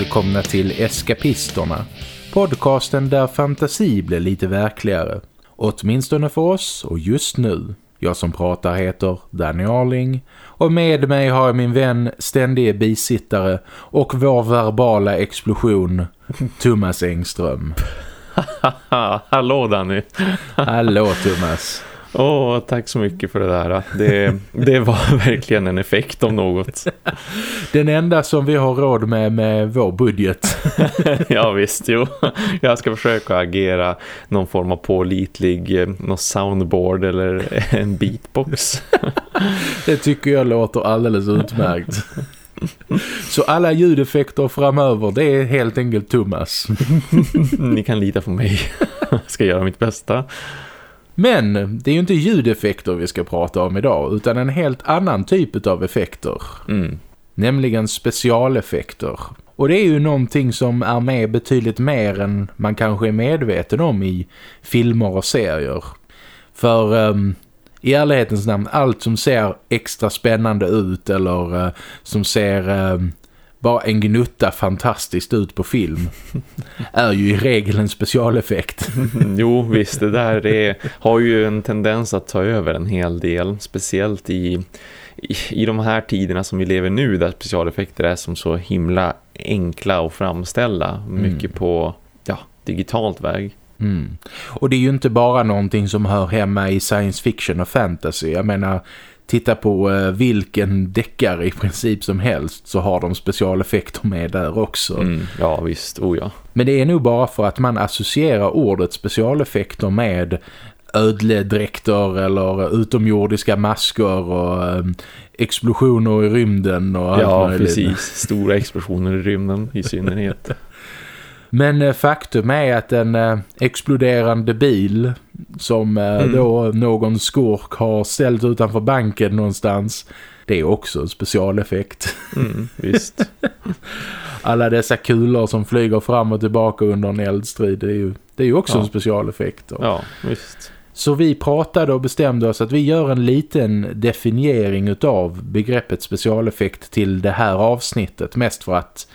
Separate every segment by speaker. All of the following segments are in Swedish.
Speaker 1: Välkomna till Eskapisterna. Podcasten där fantasi blir lite verkligare. Åtminstone för oss och just nu. Jag som pratar heter Danny Arling och med mig har jag min vän, ständige bisittare och vår verbala explosion, Thomas Engström.
Speaker 2: Hallå Danny.
Speaker 1: Hallå Thomas.
Speaker 2: Åh, oh, tack så mycket för det där. Det, det var verkligen en effekt om något.
Speaker 1: Den enda som vi har råd med med vår budget.
Speaker 2: ja visst, jo. Jag ska försöka agera någon form av pålitlig eh, någon soundboard eller en beatbox.
Speaker 1: det tycker jag låter alldeles utmärkt. Så alla ljudeffekter framöver, det är helt enkelt Thomas.
Speaker 2: Ni kan lita på mig. Jag ska göra mitt bästa.
Speaker 1: Men det är ju inte ljudeffekter vi ska prata om idag utan en helt annan typ av effekter.
Speaker 2: Mm.
Speaker 1: Nämligen specialeffekter. Och det är ju någonting som är med betydligt mer än man kanske är medveten om i filmer och serier. För um, i ärlighetens namn, allt som ser extra spännande ut eller uh, som ser um, bara en gnutta fantastiskt ut på film är ju i regel en specialeffekt.
Speaker 2: jo, visst, det där är, har ju en tendens att ta över en hel del, speciellt i, i, i de här tiderna som vi lever nu där specialeffekter är som så himla enkla att framställa, mycket mm. på ja, digitalt väg.
Speaker 1: Mm. Och det är ju inte bara någonting som hör hemma i science fiction och fantasy. Jag menar, titta på eh, vilken deckare i princip som helst så har de specialeffekter med där också.
Speaker 2: Mm, ja visst, oh ja.
Speaker 1: Men det är nog bara för att man associerar ordet specialeffekter med ödledräkter eller utomjordiska masker och eh, explosioner i rymden och allt
Speaker 2: Ja, precis. Stora explosioner i rymden i synnerhet.
Speaker 1: Men eh, faktum är att en eh, exploderande bil som eh, mm. då någon skurk har ställt utanför banken någonstans det är också en specialeffekt.
Speaker 2: Mm, visst.
Speaker 1: Alla dessa kulor som flyger fram och tillbaka under en eldstrid det är ju, det är ju också ja. en specialeffekt.
Speaker 2: Ja, visst.
Speaker 1: Så vi pratade och bestämde oss att vi gör en liten definiering av begreppet specialeffekt till det här avsnittet. Mest för att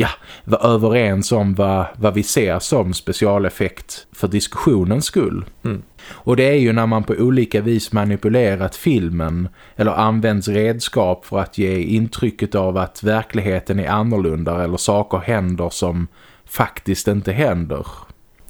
Speaker 1: ja, vara överens om vad, vad vi ser som specialeffekt för diskussionens skull.
Speaker 2: Mm.
Speaker 1: Och det är ju när man på olika vis manipulerat filmen eller används redskap för att ge intrycket av att verkligheten är annorlunda eller saker händer som faktiskt inte händer.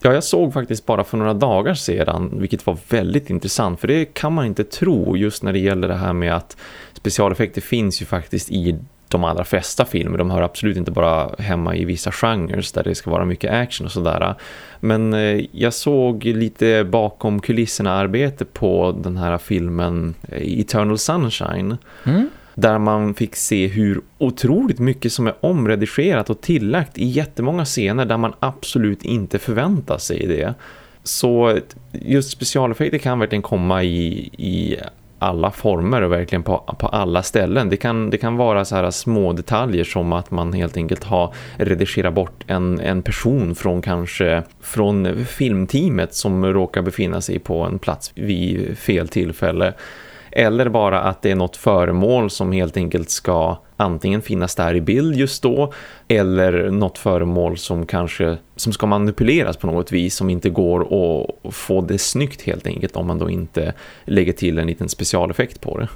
Speaker 2: Ja, jag såg faktiskt bara för några dagar sedan, vilket var väldigt intressant. För det kan man inte tro just när det gäller det här med att specialeffekter finns ju faktiskt i de allra flesta filmer. De hör absolut inte bara hemma i vissa genrer där det ska vara mycket action och sådär. Men eh, jag såg lite bakom kulisserna arbete på den här filmen eh, Eternal Sunshine.
Speaker 1: Mm.
Speaker 2: Där man fick se hur otroligt mycket som är omredigerat och tillagt i jättemånga scener där man absolut inte förväntar sig det. Så just specialeffekter kan verkligen komma i, i alla former och verkligen på, på alla ställen. Det kan, det kan vara så här små detaljer som att man helt enkelt har redigerat bort en, en person från kanske från filmteamet som råkar befinna sig på en plats vid fel tillfälle. Eller bara att det är något föremål som helt enkelt ska antingen finnas där i bild just då eller något föremål som kanske som ska manipuleras på något vis som inte går att få det snyggt helt enkelt om man då inte lägger till en liten specialeffekt på det.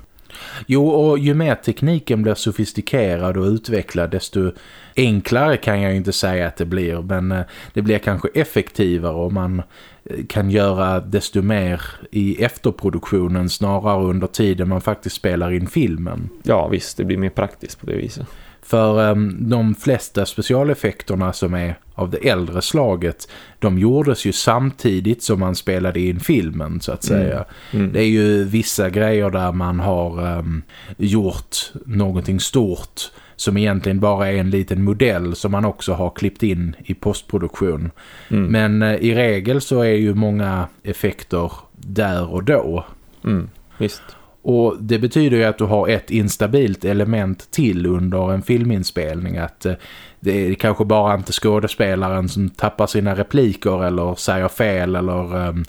Speaker 1: Jo, och ju mer tekniken blir sofistikerad och utvecklad desto enklare kan jag inte säga att det blir. Men eh, det blir kanske effektivare och man eh, kan göra desto mer i efterproduktionen snarare under tiden man faktiskt spelar in filmen.
Speaker 2: Ja visst, det blir mer praktiskt på det viset.
Speaker 1: För um, de flesta specialeffekterna som är av det äldre slaget, de gjordes ju samtidigt som man spelade in filmen så att säga. Mm. Mm. Det är ju vissa grejer där man har um, gjort någonting stort som egentligen bara är en liten modell som man också har klippt in i postproduktion. Mm. Men uh, i regel så är ju många effekter där och då.
Speaker 2: Mm, visst.
Speaker 1: Och det betyder ju att du har ett instabilt element till under en filminspelning. Att eh, det är kanske bara inte skådespelaren som tappar sina repliker eller säger fel eller um,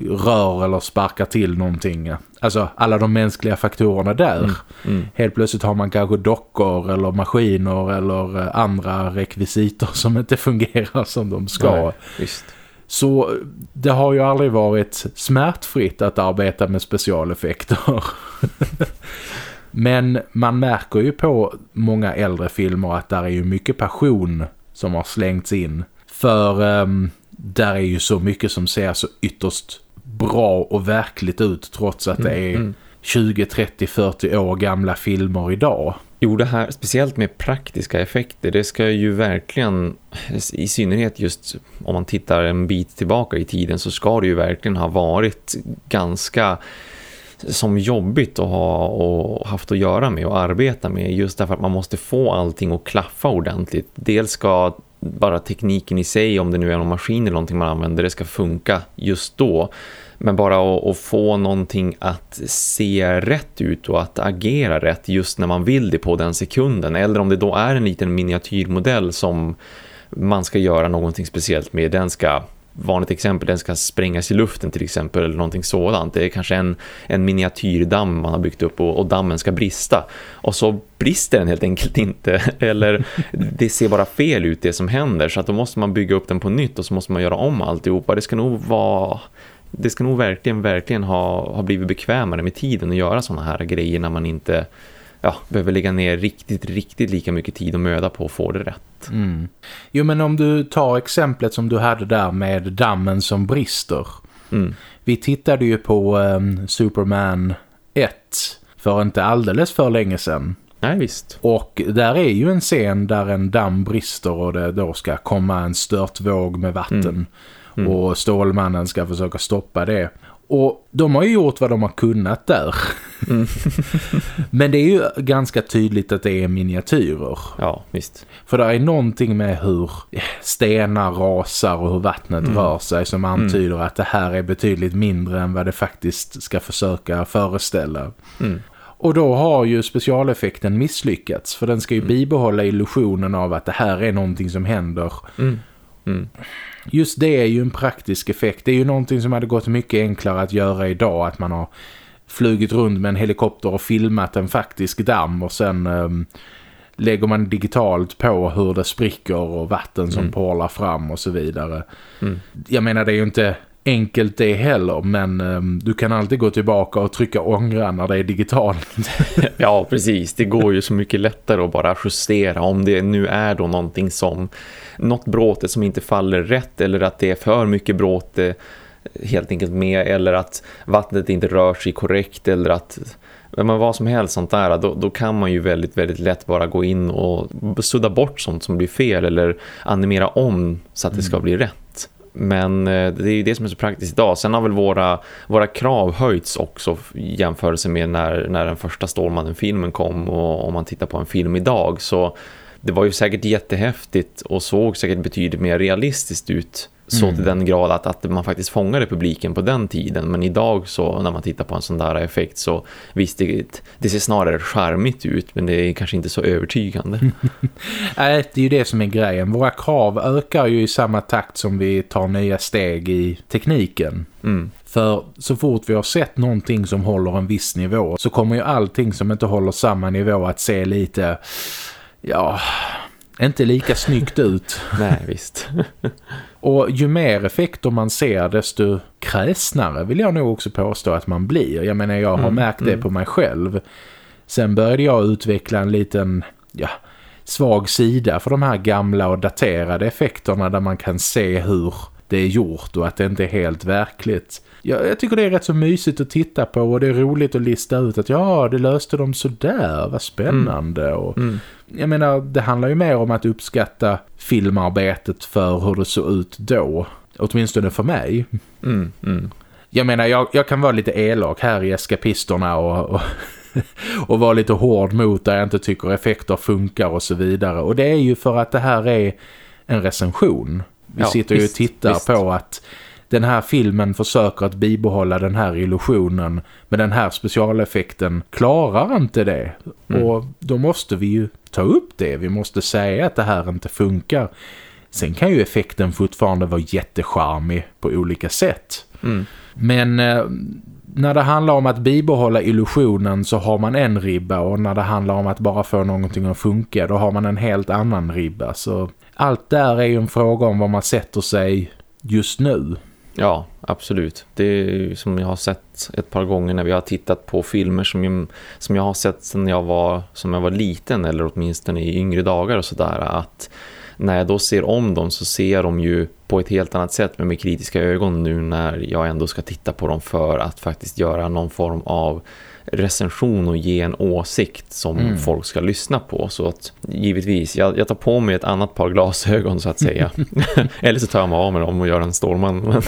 Speaker 1: rör eller sparkar till någonting. Alltså alla de mänskliga faktorerna där. Mm. Mm. Helt plötsligt har man kanske dockor eller maskiner eller eh, andra rekvisiter som inte fungerar som de ska. Nej. Så det har ju aldrig varit smärtfritt att arbeta med specialeffekter. Men man märker ju på många äldre filmer att där är ju mycket passion som har slängts in. För um, där är ju så mycket som ser så ytterst bra och verkligt ut trots att det mm, är mm. 20, 30, 40 år gamla filmer idag.
Speaker 2: Jo, det här speciellt med praktiska effekter, det ska ju verkligen, i synnerhet just om man tittar en bit tillbaka i tiden så ska det ju verkligen ha varit ganska som jobbigt att ha och haft att göra med och arbeta med just därför att man måste få allting att klaffa ordentligt. Dels ska bara tekniken i sig, om det nu är någon maskin eller någonting man använder, det ska funka just då. Men bara att, att, få någonting att se rätt ut och att agera rätt just när man vill det på den sekunden. Eller om det då är en liten miniatyrmodell som man ska göra någonting speciellt med. Den ska vanligt exempel, den ska sprängas i luften till exempel eller någonting sådant. Det är kanske en, en miniatyrdamm man har byggt upp och, och dammen ska brista. Och så brister den helt enkelt inte. Eller det ser bara fel ut det som händer så att då måste man bygga upp den på nytt och så måste man göra om alltihopa. Det ska nog vara... Det ska nog verkligen, verkligen ha, ha blivit bekvämare med tiden att göra sådana här grejer när man inte ja, behöver lägga ner riktigt, riktigt lika mycket tid och möda på att få det rätt.
Speaker 1: Mm. Jo, men om du tar exemplet som du hade där med dammen som brister. Mm. Vi tittade ju på um, Superman 1 för inte alldeles för länge sedan.
Speaker 2: Nej, visst.
Speaker 1: Och där är ju en scen där en damm brister och det då ska komma en stört våg med vatten. Mm. Mm. Och Stålmannen ska försöka stoppa det. Och de har ju gjort vad de har kunnat där. Mm. Men det är ju ganska tydligt att det är miniatyrer.
Speaker 2: Ja, visst.
Speaker 1: För det är någonting med hur stenar rasar och hur vattnet mm. rör sig som mm. antyder mm. att det här är betydligt mindre än vad det faktiskt ska försöka föreställa. Mm. Och då har ju specialeffekten misslyckats för den ska ju mm. bibehålla illusionen av att det här är någonting som händer. Mm just det är ju en praktisk effekt. Det är ju någonting som hade gått mycket enklare att göra idag. Att man har flugit runt med en helikopter och filmat en faktisk damm och sen um, lägger man digitalt på hur det spricker och vatten som mm. porlar fram och så vidare. Mm. Jag menar det är ju inte enkelt det heller men um, du kan alltid gå tillbaka och trycka ångra när det är digitalt.
Speaker 2: ja precis, det går ju så mycket lättare att bara justera om det nu är då någonting som något bråte som inte faller rätt eller att det är för mycket bråte helt enkelt med eller att vattnet inte rör sig korrekt eller att men vad som helst sånt där, då, då, kan man ju väldigt, väldigt lätt bara gå in och sudda bort sånt som blir fel eller animera om så att det ska mm. bli rätt. Men eh, det är ju det som är så praktiskt idag. Sen har väl våra, våra krav höjts också i jämförelse med när, när den första Stålmannen-filmen kom och om man tittar på en film idag så det var ju säkert jättehäftigt och såg säkert betydligt mer realistiskt ut så mm. till den grad att, att man faktiskt fångade publiken på den tiden. Men idag så när man tittar på en sån där effekt så visst det, det ser snarare charmigt ut men det är kanske inte så övertygande.
Speaker 1: Nej, det är ju det som är grejen. Våra krav ökar ju i samma takt som vi tar nya steg i tekniken. Mm. För så fort vi har sett någonting som håller en viss nivå så kommer ju allting som inte håller samma nivå att se lite ja, inte lika snyggt ut.
Speaker 2: Nej, visst.
Speaker 1: och ju mer effekter man ser desto kräsnare vill jag nog också påstå att man blir. Jag menar, jag har mm, märkt det mm. på mig själv. Sen började jag utveckla en liten, ja, svag sida för de här gamla och daterade effekterna där man kan se hur det är gjort och att det inte är helt verkligt. Jag, jag tycker det är rätt så mysigt att titta på och det är roligt att lista ut att ja, det löste de så där, vad spännande. Mm. Och, mm. Jag menar, det handlar ju mer om att uppskatta filmarbetet för hur det såg ut då. Åtminstone för mig. Mm. mm. Jag menar, jag, jag, kan vara lite elak här i eskapisterna och, och, och vara lite hård mot där jag inte tycker effekter funkar och så vidare. Och det är ju för att det här är en recension. Vi ja, sitter ju och tittar visst. på att den här filmen försöker att bibehålla den här illusionen men den här specialeffekten klarar inte det. Mm. Och då måste vi ju ta upp det. Vi måste säga att det här inte funkar. Sen kan ju effekten fortfarande vara jättecharmig på olika sätt. Mm. Men eh, när det handlar om att bibehålla illusionen så har man en ribba och när det handlar om att bara få någonting att funka då har man en helt annan ribba. Så allt där är ju en fråga om vad man sätter sig just nu.
Speaker 2: Ja, absolut. Det är som jag har sett ett par gånger när vi har tittat på filmer som jag, som jag har sett sedan jag var, som jag var liten eller åtminstone i yngre dagar och sådär att när jag då ser om dem så ser jag dem ju på ett helt annat sätt med, med kritiska ögon nu när jag ändå ska titta på dem för att faktiskt göra någon form av recension och ge en åsikt som mm. folk ska lyssna på. Så att givetvis, jag, jag, tar på mig ett annat par glasögon så att säga. Eller så tar jag mig av med dem och gör en Stålman.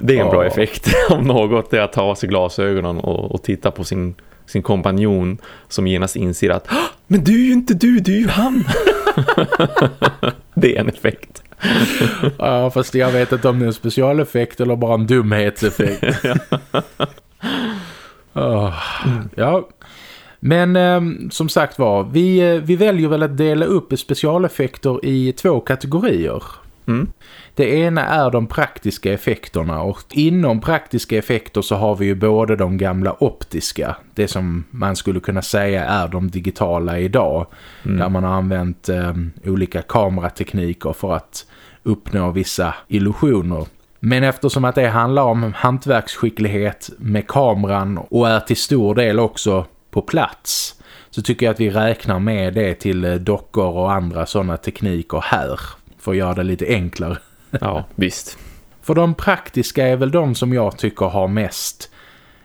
Speaker 2: det är en bra effekt om något, det är att ta av sig glasögonen och, och titta på sin sin kompanjon som genast inser att men du är ju inte du, du är ju han. det är en effekt.
Speaker 1: ja, fast jag vet inte om det är en specialeffekt eller bara en dumhetseffekt. Oh, ja, men eh, som sagt var, vi, eh, vi väljer väl att dela upp specialeffekter i två kategorier. Mm. Det ena är de praktiska effekterna och inom praktiska effekter så har vi ju både de gamla optiska, det som man skulle kunna säga är de digitala idag, mm. där man har använt eh, olika kameratekniker för att uppnå vissa illusioner. Men eftersom att det handlar om hantverksskicklighet med kameran och är till stor del också på plats så tycker jag att vi räknar med det till eh, dockor och andra sådana tekniker här för att göra det lite enklare.
Speaker 2: Ja, visst.
Speaker 1: För de praktiska är väl de som jag tycker har mest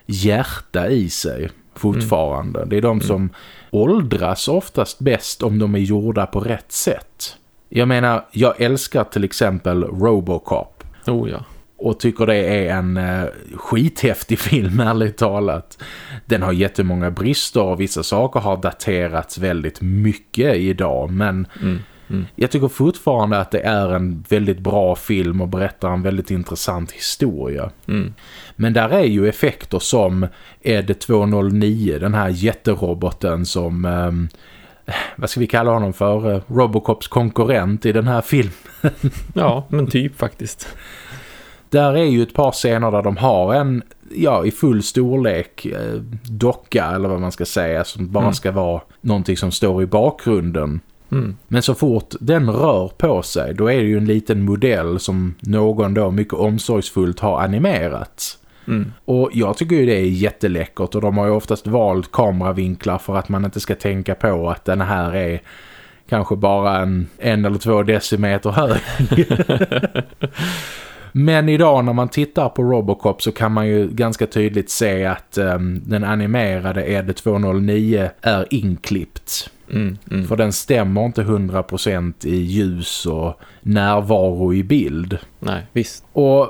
Speaker 1: hjärta i sig fortfarande. Mm. Det är de som mm. åldras oftast bäst om de är gjorda på rätt sätt. Jag menar, jag älskar till exempel Robocop.
Speaker 2: Oh ja.
Speaker 1: Och tycker det är en uh, skithäftig film, ärligt talat. Den har jättemånga brister och vissa saker har daterats väldigt mycket idag. Men mm. Mm. Jag tycker fortfarande att det är en väldigt bra film och berättar en väldigt intressant historia. Mm. Men där är ju effekter som Ed 209, den här jätteroboten som... Um, vad ska vi kalla honom för? Robocops konkurrent i den här filmen.
Speaker 2: ja, men typ faktiskt.
Speaker 1: Där är ju ett par scener där de har en, ja, i full storlek eh, docka eller vad man ska säga som bara mm. ska vara någonting som står i bakgrunden. Mm. Men så fort den rör på sig då är det ju en liten modell som någon då mycket omsorgsfullt har animerat. Mm. Och jag tycker ju det är jätteläckert och de har ju oftast valt kameravinklar för att man inte ska tänka på att den här är kanske bara en, en eller två decimeter hög. Men idag när man tittar på Robocop så kan man ju ganska tydligt se att um, den animerade Ed 209 är inklippt. Mm, mm. För den stämmer inte 100% i ljus och närvaro i bild.
Speaker 2: Nej, visst.
Speaker 1: Och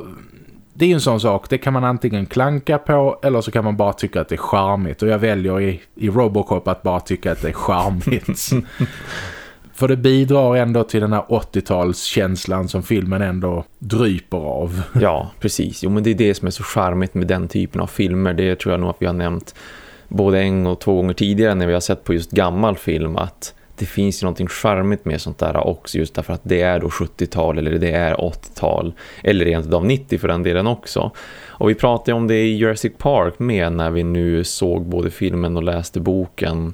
Speaker 1: det är ju en sån sak, det kan man antingen klanka på eller så kan man bara tycka att det är charmigt. Och jag väljer i, i Robocop att bara tycka att det är charmigt. För det bidrar ändå till den här 80-talskänslan som filmen ändå dryper av.
Speaker 2: Ja, precis. Jo, men det är det som är så charmigt med den typen av filmer. Det tror jag nog att vi har nämnt både en och två gånger tidigare när vi har sett på just gammal film att det finns ju någonting charmigt med sånt där också just därför att det är då 70-tal eller det är 80-tal eller rent av 90 för den delen också. Och vi pratade om det i Jurassic Park med när vi nu såg både filmen och läste boken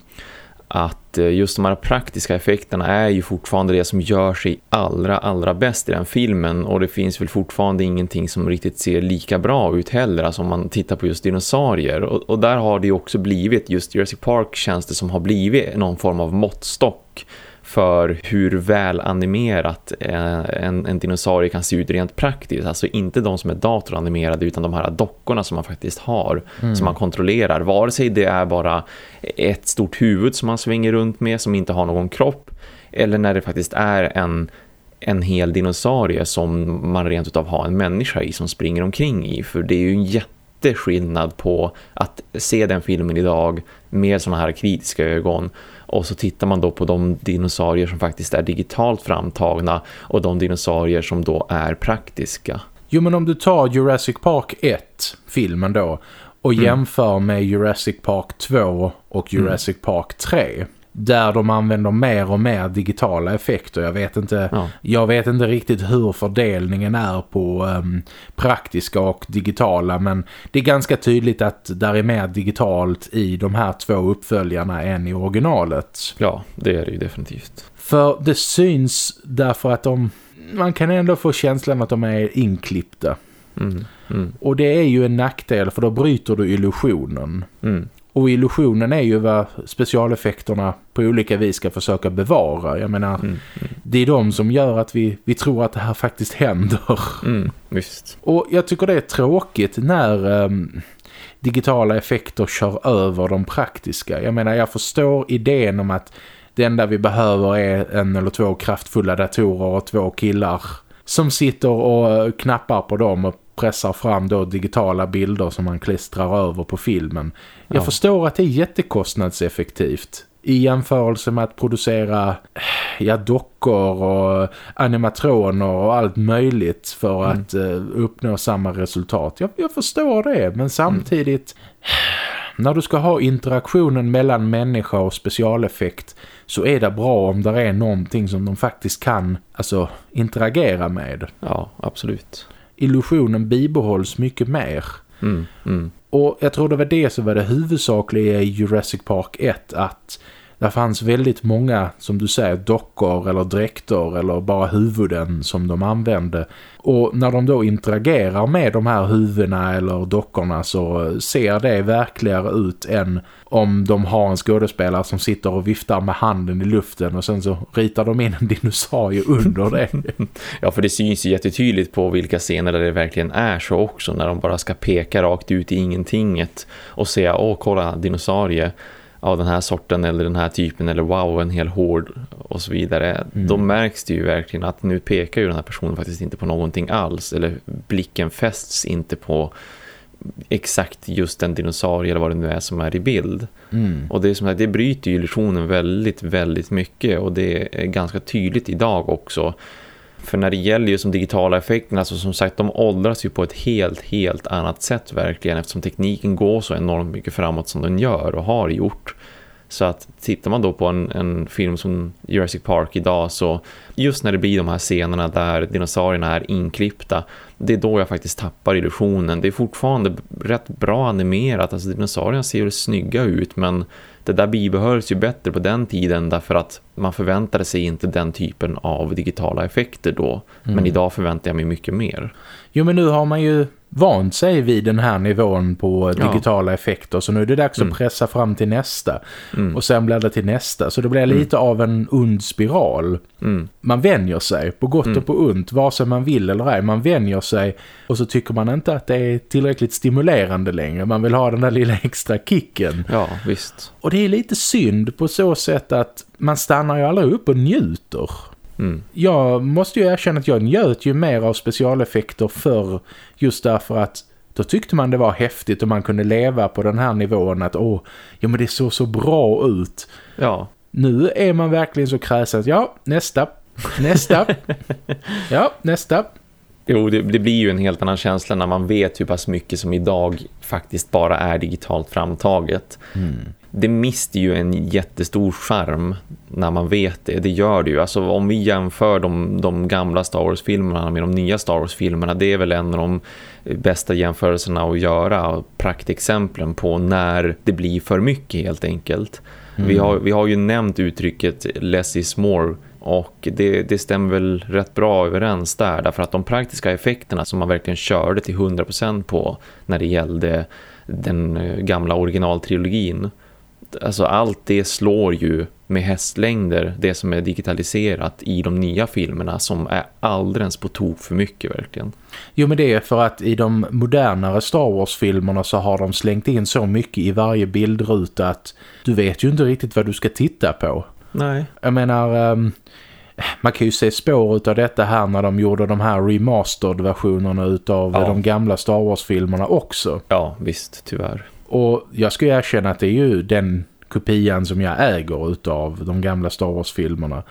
Speaker 2: att Eh, just de här praktiska effekterna är ju fortfarande det som gör sig allra, allra bäst i den filmen. Och det finns väl fortfarande ingenting som riktigt ser lika bra ut heller alltså om man tittar på just dinosaurier. Och, och där har det ju också blivit, just Jurassic Park känns det som har blivit någon form av måttstock för hur väl animerat eh, en, en dinosaurie kan se ut rent praktiskt. Alltså inte de som är datoranimerade utan de här dockorna som man faktiskt har, mm. som man kontrollerar. Vare sig det är bara ett stort huvud som man svänger runt med som inte har någon kropp eller när det faktiskt är en, en hel dinosaurie som man rent utav har en människa i som springer omkring i. För det är ju en jätteskillnad på att se den filmen idag med såna här kritiska ögon och så tittar man då på de dinosaurier som faktiskt är digitalt framtagna och de dinosaurier som då är praktiska.
Speaker 1: Jo men om du tar Jurassic Park 1, filmen då, och mm. jämför med Jurassic Park 2 och mm. Jurassic mm. Park 3 där de använder mer och mer digitala effekter. Jag vet inte, ja. jag vet inte riktigt hur fördelningen är på um, praktiska och digitala men det är ganska tydligt att där är mer digitalt i de här två uppföljarna än i originalet.
Speaker 2: Ja, det är det ju definitivt.
Speaker 1: För det syns därför att de man kan ändå få känslan att de är inklippta. Mm, mm. Och det är ju en nackdel för då bryter du illusionen. Mm. Och illusionen är ju vad specialeffekterna på olika vis ska försöka bevara. Jag menar, mm, mm. det är de som gör att vi, vi tror att det här faktiskt händer.
Speaker 2: Mm, visst.
Speaker 1: Och jag tycker det är tråkigt när um, digitala effekter kör över de praktiska. Jag menar, jag förstår idén om att det enda vi behöver är en eller två kraftfulla datorer och två killar som sitter och knappar på dem och pressar fram då digitala bilder som man klistrar över på filmen. Jag ja. förstår att det är jättekostnadseffektivt i jämförelse med att producera ja, dockor och animatroner och allt möjligt för mm. att uh, uppnå samma resultat. Jag, jag, förstår det, men samtidigt mm. När du ska ha interaktionen mellan människa och specialeffekt så är det bra om det är någonting som de faktiskt kan alltså, interagera med.
Speaker 2: Ja, absolut.
Speaker 1: Illusionen bibehålls mycket mer. Mm, mm. Och jag tror det var det som var det huvudsakliga i Jurassic Park 1 att där fanns väldigt många, som du säger, dockor eller dräkter eller bara huvuden som de använde. Och när de då interagerar med de här huvudena eller dockorna så ser det verkligare ut än om de har en skådespelare som sitter och viftar med handen i luften och sen så ritar de in en dinosaurie under det.
Speaker 2: ja, för det syns ju jättetydligt på vilka scener där det verkligen är så också när de bara ska peka rakt ut i ingentinget och säga, åh kolla dinosaurie av den här sorten eller den här typen eller wow, en hel hård och så vidare. Mm. Då märks det ju verkligen att nu pekar ju den här personen faktiskt inte på någonting alls eller blicken fästs inte på exakt just den dinosaurie eller vad det nu är som är i bild. Mm. Och det är som att det bryter illusionen väldigt, väldigt mycket och det är ganska tydligt idag också. För när det gäller ju som digitala effekterna så som sagt de åldras ju på ett helt, helt annat sätt verkligen eftersom tekniken går så enormt mycket framåt som den gör och har gjort. Så att tittar man då på en, en, film som Jurassic Park idag så just när det blir de här scenerna där dinosaurierna är inklippta det är då jag faktiskt tappar illusionen. Det är fortfarande rätt bra animerat. Alltså dinosaurierna ser ju snygga ut men det där bibehölls ju bättre på den tiden därför att man förväntade sig inte den typen av digitala effekter då. Mm. Men idag förväntar jag mig mycket mer.
Speaker 1: Jo men nu har man ju vant sig vid den här nivån på digitala ja. effekter så nu är det dags mm. att pressa fram till nästa mm. och sen blir det till nästa så det blir mm. lite av en ond spiral mm. man vänjer sig på gott och mm. på ont vare sig man vill eller ej man vänjer sig och så tycker man inte att det är tillräckligt stimulerande längre man vill ha den där lilla extra kicken
Speaker 2: ja visst
Speaker 1: och det är lite synd på så sätt att man stannar ju aldrig upp och njuter Mm. Jag måste ju erkänna att jag njöt ju mer av specialeffekter för just därför att då tyckte man det var häftigt och man kunde leva på den här nivån att åh, ja men det såg så bra ut.
Speaker 2: Ja.
Speaker 1: Nu är man verkligen så kräsen att ja, nästa, nästa, ja, nästa.
Speaker 2: Jo, det, det, blir ju en helt annan känsla när man vet hur pass mycket som idag faktiskt bara är digitalt framtaget. Mm det mister ju en jättestor skärm när man vet det. Det gör det ju. Alltså om vi jämför de, de gamla Star Wars-filmerna med de nya Star Wars-filmerna, det är väl en av de bästa jämförelserna att göra. Praktexemplen på när det blir för mycket helt enkelt. Mm. Vi, har, vi har ju nämnt uttrycket less is more och det, det stämmer väl rätt bra överens där därför att de praktiska effekterna som man verkligen körde till 100% på när det gällde den eh, gamla originaltrilogin alltså allt det slår ju med hästlängder det som är digitaliserat i de nya filmerna som är alldeles på tok för mycket verkligen.
Speaker 1: Jo men det är för att i de modernare Star Wars-filmerna så har de slängt in så mycket i varje bildruta att du vet ju inte riktigt vad du ska titta på.
Speaker 2: Nej.
Speaker 1: Jag menar... Um man kan ju se spår av detta här när de gjorde de här remastered-versionerna utav ja. de gamla Star Wars-filmerna också.
Speaker 2: Ja, visst, tyvärr.
Speaker 1: Och jag ska erkänna att det är ju den kopian som jag äger utav de gamla Star Wars-filmerna.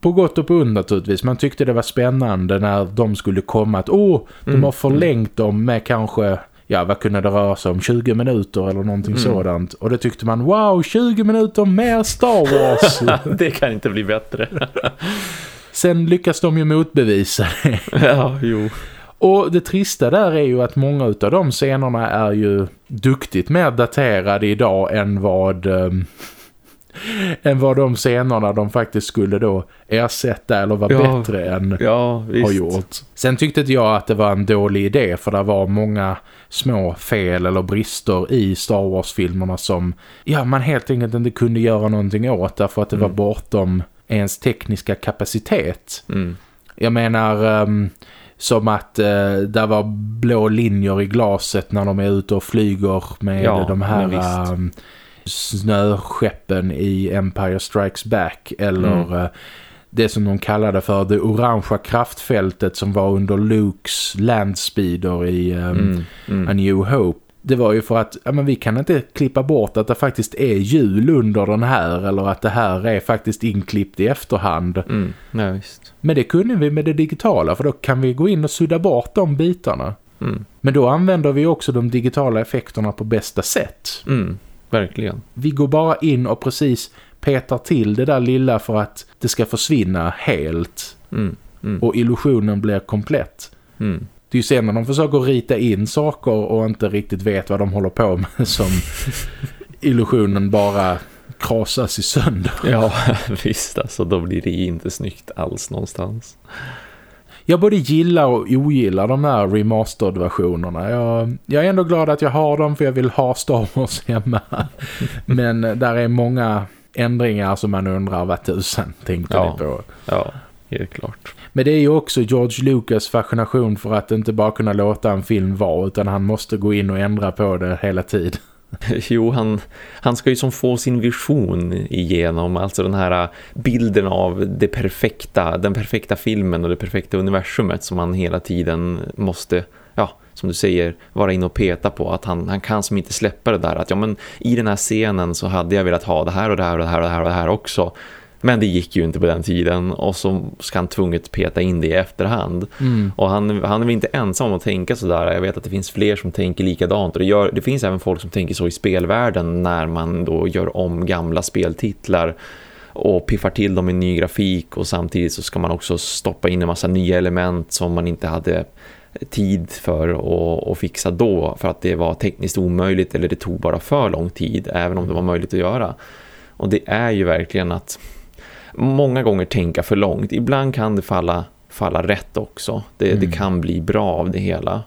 Speaker 1: På gott och på ont naturligtvis. Man tyckte det var spännande när de skulle komma att åh, de mm, har förlängt mm. dem med kanske ja vad kunde det röra sig om 20 minuter eller någonting
Speaker 2: Mm.
Speaker 1: sådant och det tyckte man wow 20 minuter mer Star Wars
Speaker 2: det kan inte bli bättre.
Speaker 1: sen lyckas de ju motbevisa det
Speaker 2: ja, jo.
Speaker 1: Och det trista där är ju att många av de scenerna är ju duktigt mer daterade idag än vad ehm, än vad de scenerna de faktiskt skulle då ersätta eller vara
Speaker 2: Ja.
Speaker 1: bättre än
Speaker 2: Ja,
Speaker 1: har gjort. Sen tyckte jag att det var en dålig idé för det var många små fel eller brister i Star Wars-filmerna som ja, man helt enkelt inte kunde göra någonting åt därför att det var
Speaker 2: Mm.
Speaker 1: bortom ens tekniska kapacitet.
Speaker 2: Mm.
Speaker 1: Jag menar ehm, som att uh, det var blå linjer i glaset när de är ute och flyger med
Speaker 2: Ja,
Speaker 1: de här
Speaker 2: visst.
Speaker 1: ehm, snöskeppen i Empire Strikes Back eller
Speaker 2: Mm.
Speaker 1: eh, det som de kallade för det orangea kraftfältet som var under Lukes landspeeder i ehm,
Speaker 2: Mm.
Speaker 1: A
Speaker 2: Mm.
Speaker 1: New Hope. Det var ju för att ja, men vi kan inte klippa bort att det faktiskt är jul under den här eller att det här är faktiskt inklippt i efterhand.
Speaker 2: Mm. Ja.
Speaker 1: Men det kunde vi med det digitala för då kan vi gå in och sudda bort de bitarna.
Speaker 2: Mm.
Speaker 1: Men då använder vi också de digitala effekterna på bästa sätt.
Speaker 2: Mm. Verkligen.
Speaker 1: Vi går bara in och precis petar till det där lilla för att det ska försvinna helt
Speaker 2: Mm. Mm.
Speaker 1: och illusionen blir komplett. Det är ju sen när de försöker rita in saker och inte riktigt vet vad de håller på med som illusionen bara krasas i sönder.
Speaker 2: Ja, visst. Alltså, då blir det inte snyggt alls någonstans.
Speaker 1: Jag både gillar och ogillar de här remastered-versionerna. Jag, jag är ändå glad att jag har dem för jag vill ha Star Wars hemma. Men där är många ändringar som man undrar vad tusan tänkte
Speaker 2: Ja.
Speaker 1: ni på.
Speaker 2: Ja, helt klart.
Speaker 1: Men det är ju också George Lucas fascination för att inte bara kunna låta en film vara utan han måste gå in och ändra på det hela tiden.
Speaker 2: Jo, han, han ska ju som få sin vision igenom, alltså den här äh, bilden av det perfekta, den perfekta filmen och det perfekta universumet som han hela tiden måste, ja, som du säger, vara inne och peta på. Att han, han kan som inte släppa det där, att ja men i den här scenen så hade jag velat ha det här och det här och det här och det här och det här också. Men det gick ju inte på den tiden och så ska han tvunget peta in det i efterhand. Och han, han är väl inte ensam om att tänka sådär. Jag vet att det finns fler som tänker likadant. Och det, gör, det finns även folk som tänker så i spelvärlden när man då gör om gamla speltitlar och piffar till dem i ny grafik och samtidigt så ska man också stoppa in en massa nya element som man inte hade tid för att, att fixa då för att det var tekniskt omöjligt eller det tog bara för lång tid även om det var möjligt att göra. Och det är ju verkligen att många gånger tänka för långt. Ibland kan det falla, falla rätt också. Det,
Speaker 1: Mm.
Speaker 2: det kan bli bra av det hela.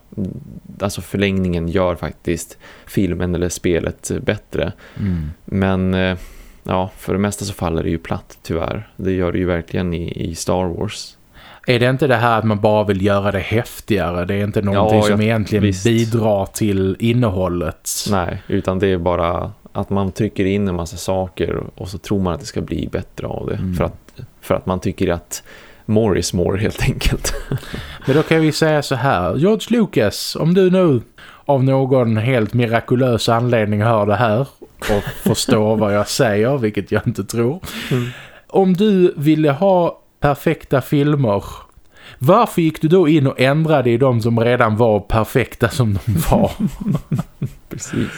Speaker 2: Alltså förlängningen gör faktiskt filmen eller spelet bättre.
Speaker 1: Mm.
Speaker 2: Men eh, ja, för det mesta så faller det ju platt tyvärr. Det gör det ju verkligen i, i Star Wars.
Speaker 1: Är det inte det här att man bara vill göra det häftigare? Det är inte någonting
Speaker 2: Ja,
Speaker 1: som
Speaker 2: ja,
Speaker 1: egentligen
Speaker 2: visst.
Speaker 1: bidrar till innehållet.
Speaker 2: Nej, utan det är bara att man trycker in en massa saker och så tror man att det ska bli bättre av det.
Speaker 1: Mm.
Speaker 2: För, att, för att man tycker att more is more helt enkelt.
Speaker 1: Men då kan vi säga så här. George Lucas, om du nu av någon helt mirakulös anledning hör det här och förstår vad jag säger, vilket jag inte tror.
Speaker 2: Mm.
Speaker 1: Om du ville ha perfekta filmer, varför gick du då in och ändrade i de som redan var perfekta som de var?
Speaker 2: Precis.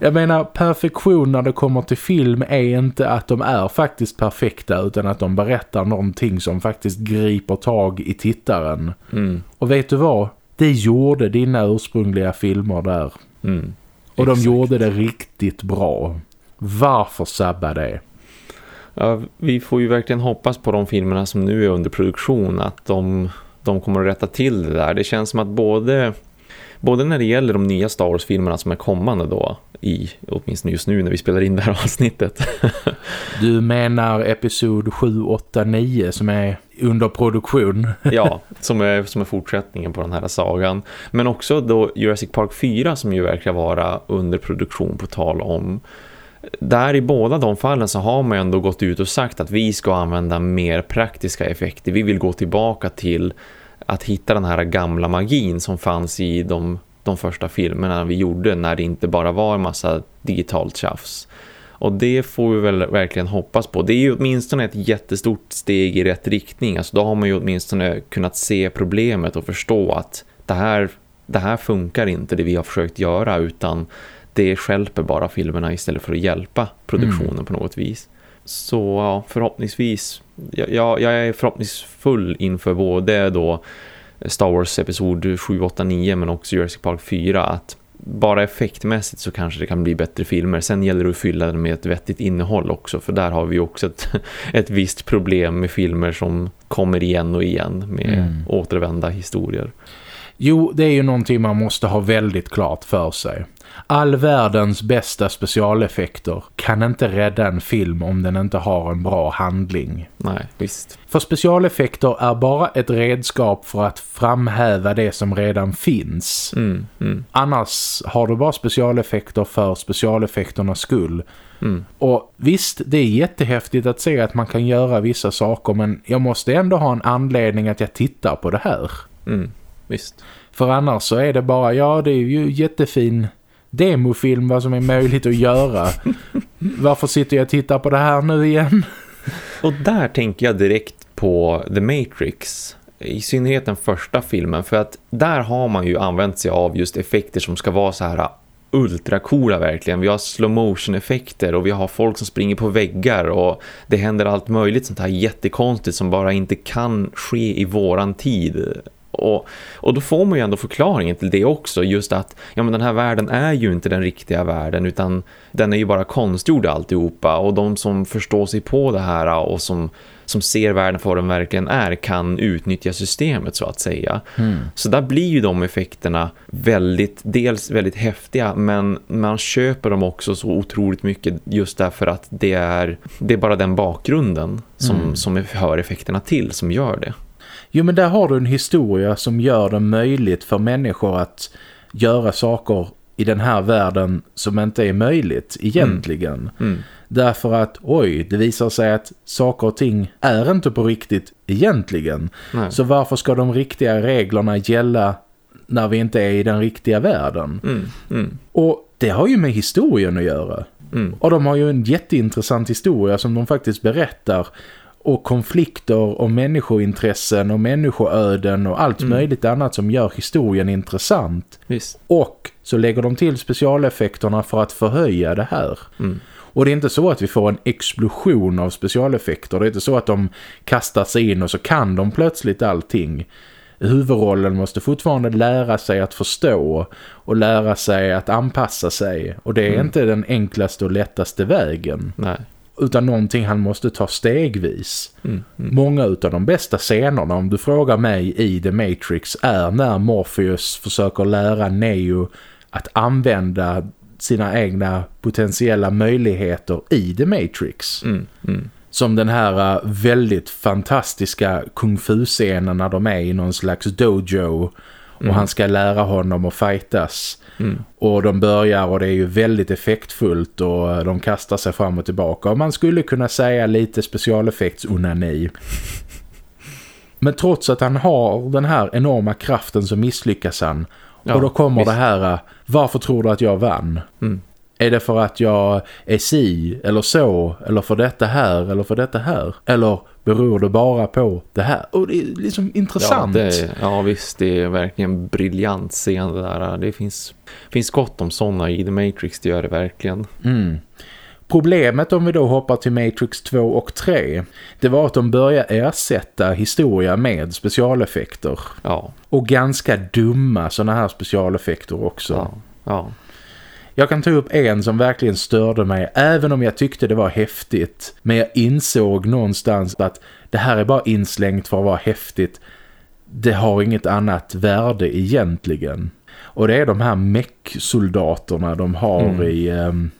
Speaker 1: Jag menar, perfektion när det kommer till film är inte att de är faktiskt perfekta utan att de berättar någonting som faktiskt griper tag i tittaren.
Speaker 2: Mm.
Speaker 1: Och vet du vad? Det gjorde dina ursprungliga filmer där.
Speaker 2: Mm.
Speaker 1: Och de
Speaker 2: Exakt.
Speaker 1: gjorde det riktigt bra. Varför sabba det?
Speaker 2: Ja, vi får ju verkligen hoppas på de filmerna som nu är under produktion att de, de kommer att rätta till det där. Det känns som att både, både när det gäller de nya Star Wars-filmerna som är kommande då, i, åtminstone just nu när vi spelar in det här avsnittet.
Speaker 1: Du menar episod 7, 8, 9 som är under produktion?
Speaker 2: ja, som är, som är fortsättningen på den här sagan. Men också då Jurassic Park 4 som ju verkar vara under produktion på tal om. Där i båda de fallen så har man ändå gått ut och sagt att vi ska använda mer praktiska effekter. Vi vill gå tillbaka till att hitta den här gamla magin som fanns i de, de första filmerna vi gjorde när det inte bara var en massa digitalt tjafs. Och det får vi väl verkligen hoppas på. Det är ju åtminstone ett jättestort steg i rätt riktning. Alltså då har man ju åtminstone kunnat se problemet och förstå att det här det här funkar inte det vi har försökt göra utan det skälper bara filmerna istället för att hjälpa produktionen mm. på något vis. Så ja, förhoppningsvis, jag, jag, är förhoppningsfull inför både då Star Wars episod 7, 8, 9 men också Jurassic Park 4 att bara effektmässigt så kanske det kan bli bättre filmer. Sen gäller det att fylla den med ett vettigt innehåll också. För där har vi också ett, ett visst problem med filmer som kommer igen och igen med mm. återvända historier.
Speaker 1: Jo, det är ju någonting man måste ha väldigt klart för sig. All världens bästa specialeffekter kan inte rädda en film om den inte har en bra handling.
Speaker 2: Nej, visst.
Speaker 1: För specialeffekter är bara ett redskap för att framhäva det som redan finns.
Speaker 2: Mm, mm.
Speaker 1: Annars har du bara specialeffekter för specialeffekternas skull.
Speaker 2: Mm.
Speaker 1: Och visst, det är jättehäftigt att se att man kan göra vissa saker men jag måste ändå ha en anledning att jag tittar på det här.
Speaker 2: Mm, visst.
Speaker 1: För annars så är det bara, ja det är ju jättefin demofilm vad som är möjligt att göra. Varför sitter jag och tittar på det här nu igen?
Speaker 2: och där tänker jag direkt på The Matrix. I synnerhet den första filmen. För att där har man ju använt sig av just effekter som ska vara så här ultracoola verkligen. Vi har slow motion effekter och vi har folk som springer på väggar och det händer allt möjligt sånt här jättekonstigt som bara inte kan ske i våran tid. Och, och då får man ju ändå förklaringen till det också. Just att ja, men den här världen är ju inte den riktiga världen utan den är ju bara konstgjord alltihopa. Och de som förstår sig på det här och som, som ser världen för vad den verkligen är kan utnyttja systemet så att säga.
Speaker 1: Mm.
Speaker 2: Så där blir ju de effekterna väldigt, dels väldigt häftiga men man köper dem också så otroligt mycket just därför att det är, det är bara den bakgrunden som, mm. som hör effekterna till som gör det.
Speaker 1: Jo men där har du en historia som gör det möjligt för människor att göra saker i den här världen som inte är möjligt egentligen.
Speaker 2: Mm. Mm.
Speaker 1: Därför att, oj, det visar sig att saker och ting är inte på riktigt egentligen.
Speaker 2: Nej.
Speaker 1: Så varför ska de riktiga reglerna gälla när vi inte är i den riktiga världen?
Speaker 2: Mm. mm.
Speaker 1: Och det har ju med historien att göra.
Speaker 2: Mm.
Speaker 1: Och de har ju en jätteintressant historia som de faktiskt berättar och konflikter och människointressen och människoöden och allt mm. möjligt annat som gör historien intressant.
Speaker 2: Visst.
Speaker 1: Och så lägger de till specialeffekterna för att förhöja det här.
Speaker 2: Mm.
Speaker 1: Och det är inte så att vi får en explosion av specialeffekter. Det är inte så att de kastar sig in och så kan de plötsligt allting. Huvudrollen måste fortfarande lära sig att förstå och lära sig att anpassa sig. Och det är mm. inte den enklaste och lättaste vägen.
Speaker 2: Nej
Speaker 1: utan någonting han måste ta stegvis.
Speaker 2: Mm, mm.
Speaker 1: Många av de bästa scenerna, om du frågar mig i The Matrix, är när Morpheus försöker lära Neo att använda sina egna potentiella möjligheter i The Matrix.
Speaker 2: Mm, mm.
Speaker 1: Som den här äh, väldigt fantastiska kung fu-scenen när de är i någon slags dojo och mm. han ska lära honom att fightas.
Speaker 2: Mm.
Speaker 1: Och de börjar och det är ju väldigt effektfullt och de kastar sig fram och tillbaka. Och man skulle kunna säga lite specialeffekts-onani. Men trots att han har den här enorma kraften så misslyckas han. Ja, och då kommer visst. det här, varför tror du att jag vann?
Speaker 2: Mm.
Speaker 1: Är det för att jag är si eller så eller för detta här eller för detta här? Eller beror det bara på det här? Och det är liksom intressant.
Speaker 2: Ja, det, ja visst, det är verkligen briljant scen det där. Det finns, finns gott om sådana i The Matrix, det gör det verkligen.
Speaker 1: Mm. Problemet om vi då hoppar till Matrix 2 och 3 det var att de började ersätta historia med specialeffekter.
Speaker 2: Ja.
Speaker 1: Och ganska dumma sådana här specialeffekter också.
Speaker 2: Ja, ja.
Speaker 1: Jag kan ta upp en som verkligen störde mig även om jag tyckte det var häftigt. Men jag insåg någonstans att det här är bara inslängt för att vara häftigt. Det har inget annat värde egentligen. Och det är de här mech-soldaterna de har mm. i um,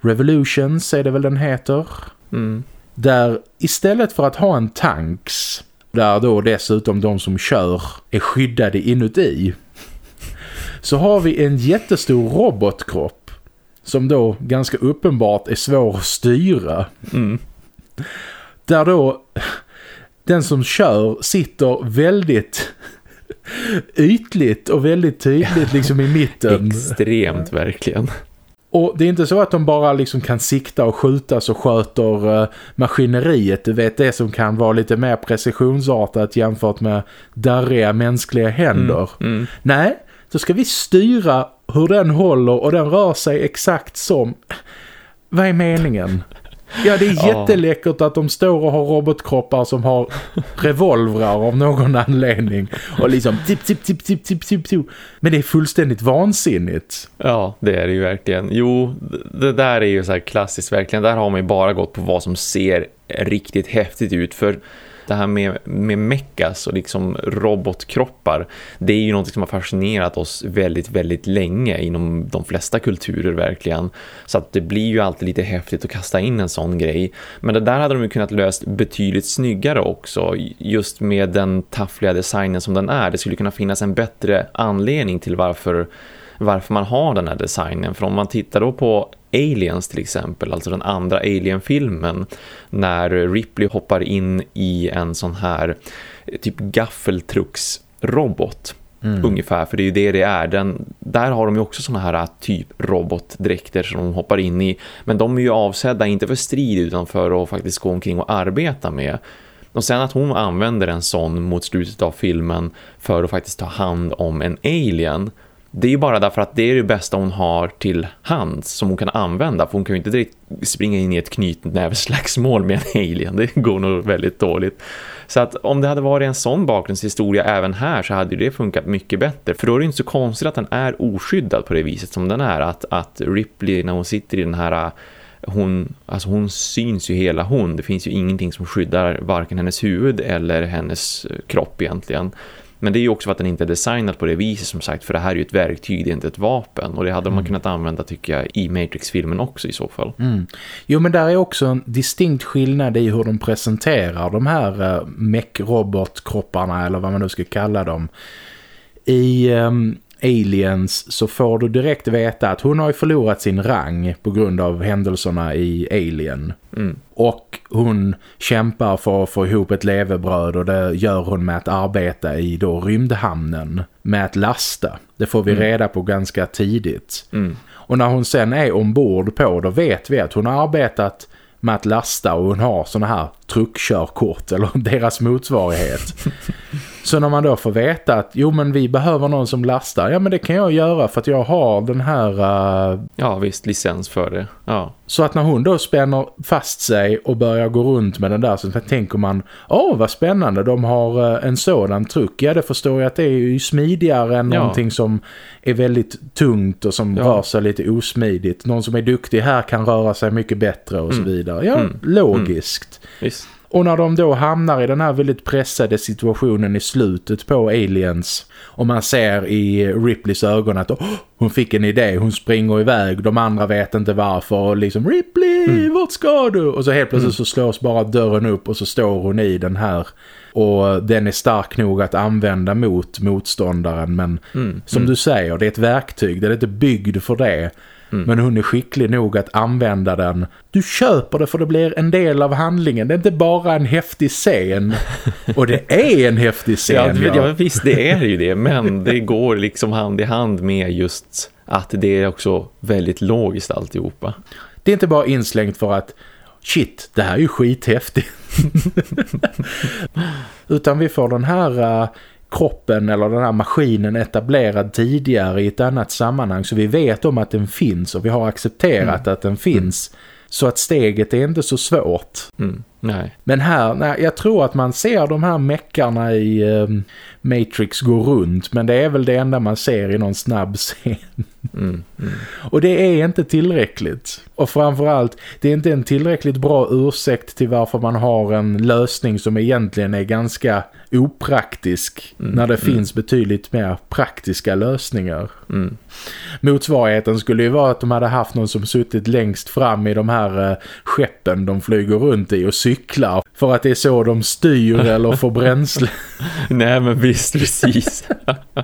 Speaker 1: Revolutions är det väl den heter.
Speaker 2: Mm.
Speaker 1: Där istället för att ha en tanks där då dessutom de som kör är skyddade inuti så har vi en jättestor robotkropp som då ganska uppenbart är svår att styra.
Speaker 2: Mm.
Speaker 1: Där då den som kör sitter väldigt ytligt och väldigt tydligt liksom i mitten.
Speaker 2: Extremt verkligen.
Speaker 1: Och det är inte så att de bara liksom kan sikta och skjuta så sköter uh, maskineriet. Du vet det som kan vara lite mer precisionsartat jämfört med darriga mänskliga händer.
Speaker 2: Mm, mm.
Speaker 1: Nej, så ska vi styra hur den håller och den rör sig exakt som... Vad är meningen? Ja, det är jätteläckert att de står och har robotkroppar som har revolvrar av någon anledning. Och liksom tip, tip, tip, tip, tip, tip, tip. Men det är fullständigt vansinnigt.
Speaker 2: Ja, det är det ju verkligen. Jo, det där är ju så här klassiskt verkligen. Där har man ju bara gått på vad som ser riktigt häftigt ut. För det här med, med mechas och liksom robotkroppar det är ju något som har fascinerat oss väldigt, väldigt länge inom de flesta kulturer verkligen. Så att det blir ju alltid lite häftigt att kasta in en sån grej. Men det där hade de ju kunnat löst betydligt snyggare också. Just med den taffliga designen som den är. Det skulle kunna finnas en bättre anledning till varför varför man har den här designen. För om man tittar då på Aliens till exempel, alltså den andra Alien-filmen när Ripley hoppar in i en sån här eh, typ gaffeltrucksrobot Mm. ungefär, för det är ju det det är. Den, där har de ju också såna här typ robotdräkter som de hoppar in i. Men de är ju avsedda inte för strid utan för att faktiskt gå omkring och arbeta med. Och sen att hon använder en sån mot slutet av filmen för att faktiskt ta hand om en alien det är ju bara därför att det är det bästa hon har till hands som hon kan använda. För hon kan ju inte direkt springa in i ett knytnävslagsmål med en alien. Det går nog väldigt dåligt. Så att om det hade varit en sån bakgrundshistoria även här så hade det funkat mycket bättre. För då är det inte så konstigt att den är oskyddad på det viset som den är. Att, att Ripley när hon sitter i den här hon, alltså hon syns ju hela hon. Det finns ju ingenting som skyddar varken hennes huvud eller hennes kropp egentligen. Men det är ju också för att den inte är designad på det viset som sagt. För det här är ju ett verktyg, det är inte ett vapen. Och det hade mm. man kunnat använda tycker jag i Matrix-filmen också i så fall.
Speaker 1: Mm. Jo men där är också en distinkt skillnad i hur de presenterar de här uh, mech-robotkropparna eller vad man nu ska kalla dem. I um, Aliens så får du direkt veta att hon har förlorat sin rang på grund av händelserna i Alien. Mm. Och hon kämpar för att få ihop ett levebröd och det gör hon med att arbeta i då rymdhamnen med att lasta. Det får vi mm. reda på ganska tidigt. Mm. Och när hon sen är ombord på då vet vi att hon har arbetat med att lasta och hon har såna här truckkörkort eller deras motsvarighet. Så när man då får veta att jo men vi behöver någon som lastar, ja men det kan jag göra för att jag har den här... Uh...
Speaker 2: Ja visst, licens för det. Ja.
Speaker 1: Så att när hon då spänner fast sig och börjar gå runt med den där så tänker man, åh vad spännande, de har uh, en sådan truck. Ja det förstår jag att det är ju smidigare än ja. någonting som är väldigt tungt och som ja. rör sig lite osmidigt. Någon som är duktig här kan röra sig mycket bättre och mm. så vidare. Ja, mm. logiskt. Mm. Och när de då hamnar i den här väldigt pressade situationen i slutet på Aliens och man ser i Ripleys ögon att oh, hon fick en idé, hon springer iväg, de andra vet inte varför och liksom Ripley, mm. vart ska du? Och så helt plötsligt mm. så slås bara dörren upp och så står hon i den här och den är stark nog att använda mot motståndaren men mm. som mm. du säger, det är ett verktyg, det är inte byggd för det Mm. Men hon är skicklig nog att använda den. Du köper det för det blir en del av handlingen. Det är inte bara en häftig scen. Och det är en häftig scen. ja,
Speaker 2: ja. visst det är ju det. Men det går liksom hand i hand med just att det är också väldigt logiskt alltihopa.
Speaker 1: Det är inte bara inslängt för att shit, det här är ju skithäftigt. Utan vi får den här uh, kroppen eller den här maskinen etablerad tidigare i ett annat sammanhang så vi vet om att den finns och vi har accepterat mm. att den finns. Mm. Så att steget är inte så svårt.
Speaker 2: Mm. Nej.
Speaker 1: Men här, nej, jag tror att man ser de här meckarna i eh, Matrix gå runt. Men det är väl det enda man ser i någon snabb scen. Mm, mm. Och det är inte tillräckligt. Och framförallt, det är inte en tillräckligt bra ursäkt till varför man har en lösning som egentligen är ganska opraktisk. Mm, när det mm. finns betydligt mer praktiska lösningar. Mm. Motsvarigheten skulle ju vara att de hade haft någon som suttit längst fram i de här uh, skeppen de flyger runt i och cyklar. För att det är så de styr eller får bränsle.
Speaker 2: Nej men visst, precis.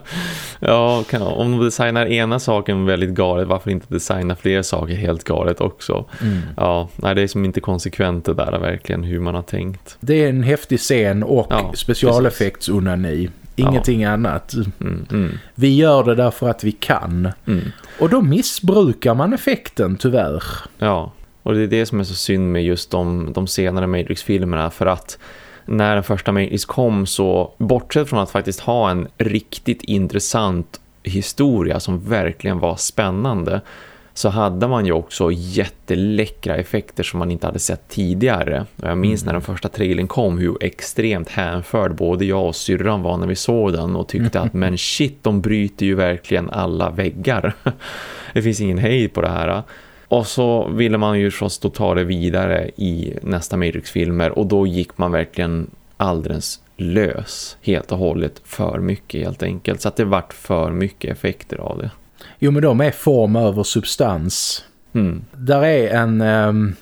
Speaker 2: ja, kan, om de designar ena saken väldigt galet, varför inte designa fler saker helt galet också? Mm. Ja, nej, det är som inte konsekvent det där verkligen hur man har tänkt.
Speaker 1: Det är en häftig scen och ja, specialeffektsunani. Ingenting ja. annat. Mm, mm. Vi gör det därför att vi kan. Mm. Och då missbrukar man effekten tyvärr.
Speaker 2: Ja, och det är det som är så synd med just de, de senare Matrix-filmerna för att när den första Matrix kom så bortsett från att faktiskt ha en riktigt intressant historia som verkligen var spännande så hade man ju också jätteläckra effekter som man inte hade sett tidigare. Jag minns mm. när den första trailern kom hur extremt hänförd både jag och syrran var när vi såg den och tyckte att men shit, de bryter ju verkligen alla väggar. det finns ingen hejd på det här. Och så ville man ju förstås då ta det vidare i nästa Matrix-filmer och då gick man verkligen alldeles lös helt och hållet för mycket helt enkelt. Så att det vart för mycket effekter av det.
Speaker 1: Jo men de är form över substans. Mm. Där är en um,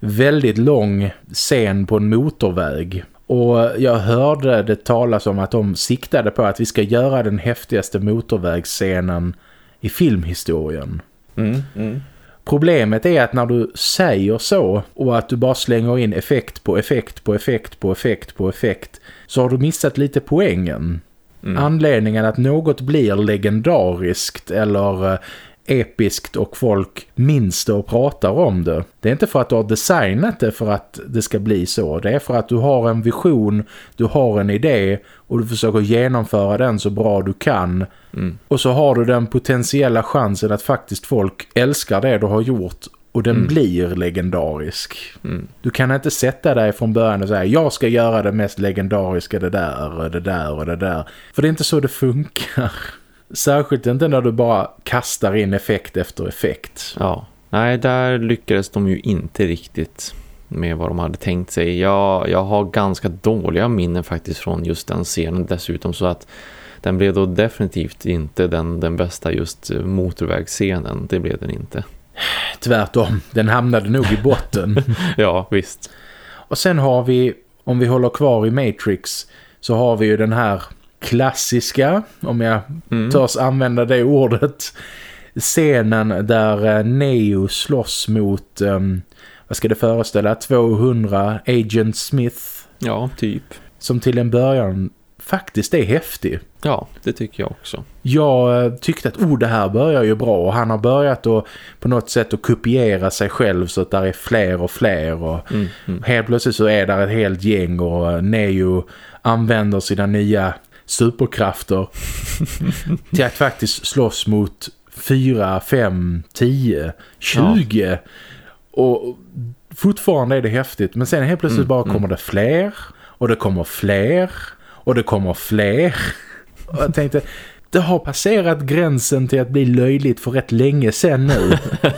Speaker 1: väldigt lång scen på en motorväg. Och jag hörde det talas om att de siktade på att vi ska göra den häftigaste motorvägsscenen i filmhistorien. Mm, mm. Problemet är att när du säger så och att du bara slänger in effekt på effekt på effekt på effekt på effekt så har du missat lite poängen. Mm. Anledningen att något blir legendariskt eller eh, episkt och folk minns det och pratar om det. Det är inte för att du har designat det för att det ska bli så. Det är för att du har en vision, du har en idé och du försöker genomföra den så bra du kan. Mm. Och så har du den potentiella chansen att faktiskt folk älskar det du har gjort och den mm. blir legendarisk. Mm. Du kan inte sätta dig från början och säga jag ska göra det mest legendariska det där och det där och det där. För det är inte så det funkar. Särskilt inte när du bara kastar in effekt efter effekt.
Speaker 2: Ja, nej där lyckades de ju inte riktigt med vad de hade tänkt sig. Jag, jag har ganska dåliga minnen faktiskt från just den scenen dessutom så att den blev då definitivt inte den, den bästa just motorvägsscenen. Det blev den inte.
Speaker 1: Tvärtom, den hamnade nog i botten.
Speaker 2: ja, visst.
Speaker 1: Och sen har vi, om vi håller kvar i Matrix, så har vi ju den här klassiska, om jag mm. törs använda det ordet, scenen där eh, Neo slåss mot, um, vad ska det föreställa, 200 Agent Smith.
Speaker 2: Ja, typ.
Speaker 1: Som till en början faktiskt är häftig.
Speaker 2: Ja, det tycker jag också.
Speaker 1: Jag eh, tyckte att oh, det här börjar ju bra och han har börjat att på något sätt att kopiera sig själv så att där är fler och fler och mm, mm. helt plötsligt så är där ett helt gäng och eh, Neo använder sina nya superkrafter till att faktiskt slåss mot 4, 5, 10, 20 ja. och fortfarande är det häftigt men sen helt plötsligt mm, bara kommer mm. det fler och det kommer fler och det kommer fler. Och jag tänkte, det har passerat gränsen till att bli löjligt för rätt länge sedan nu.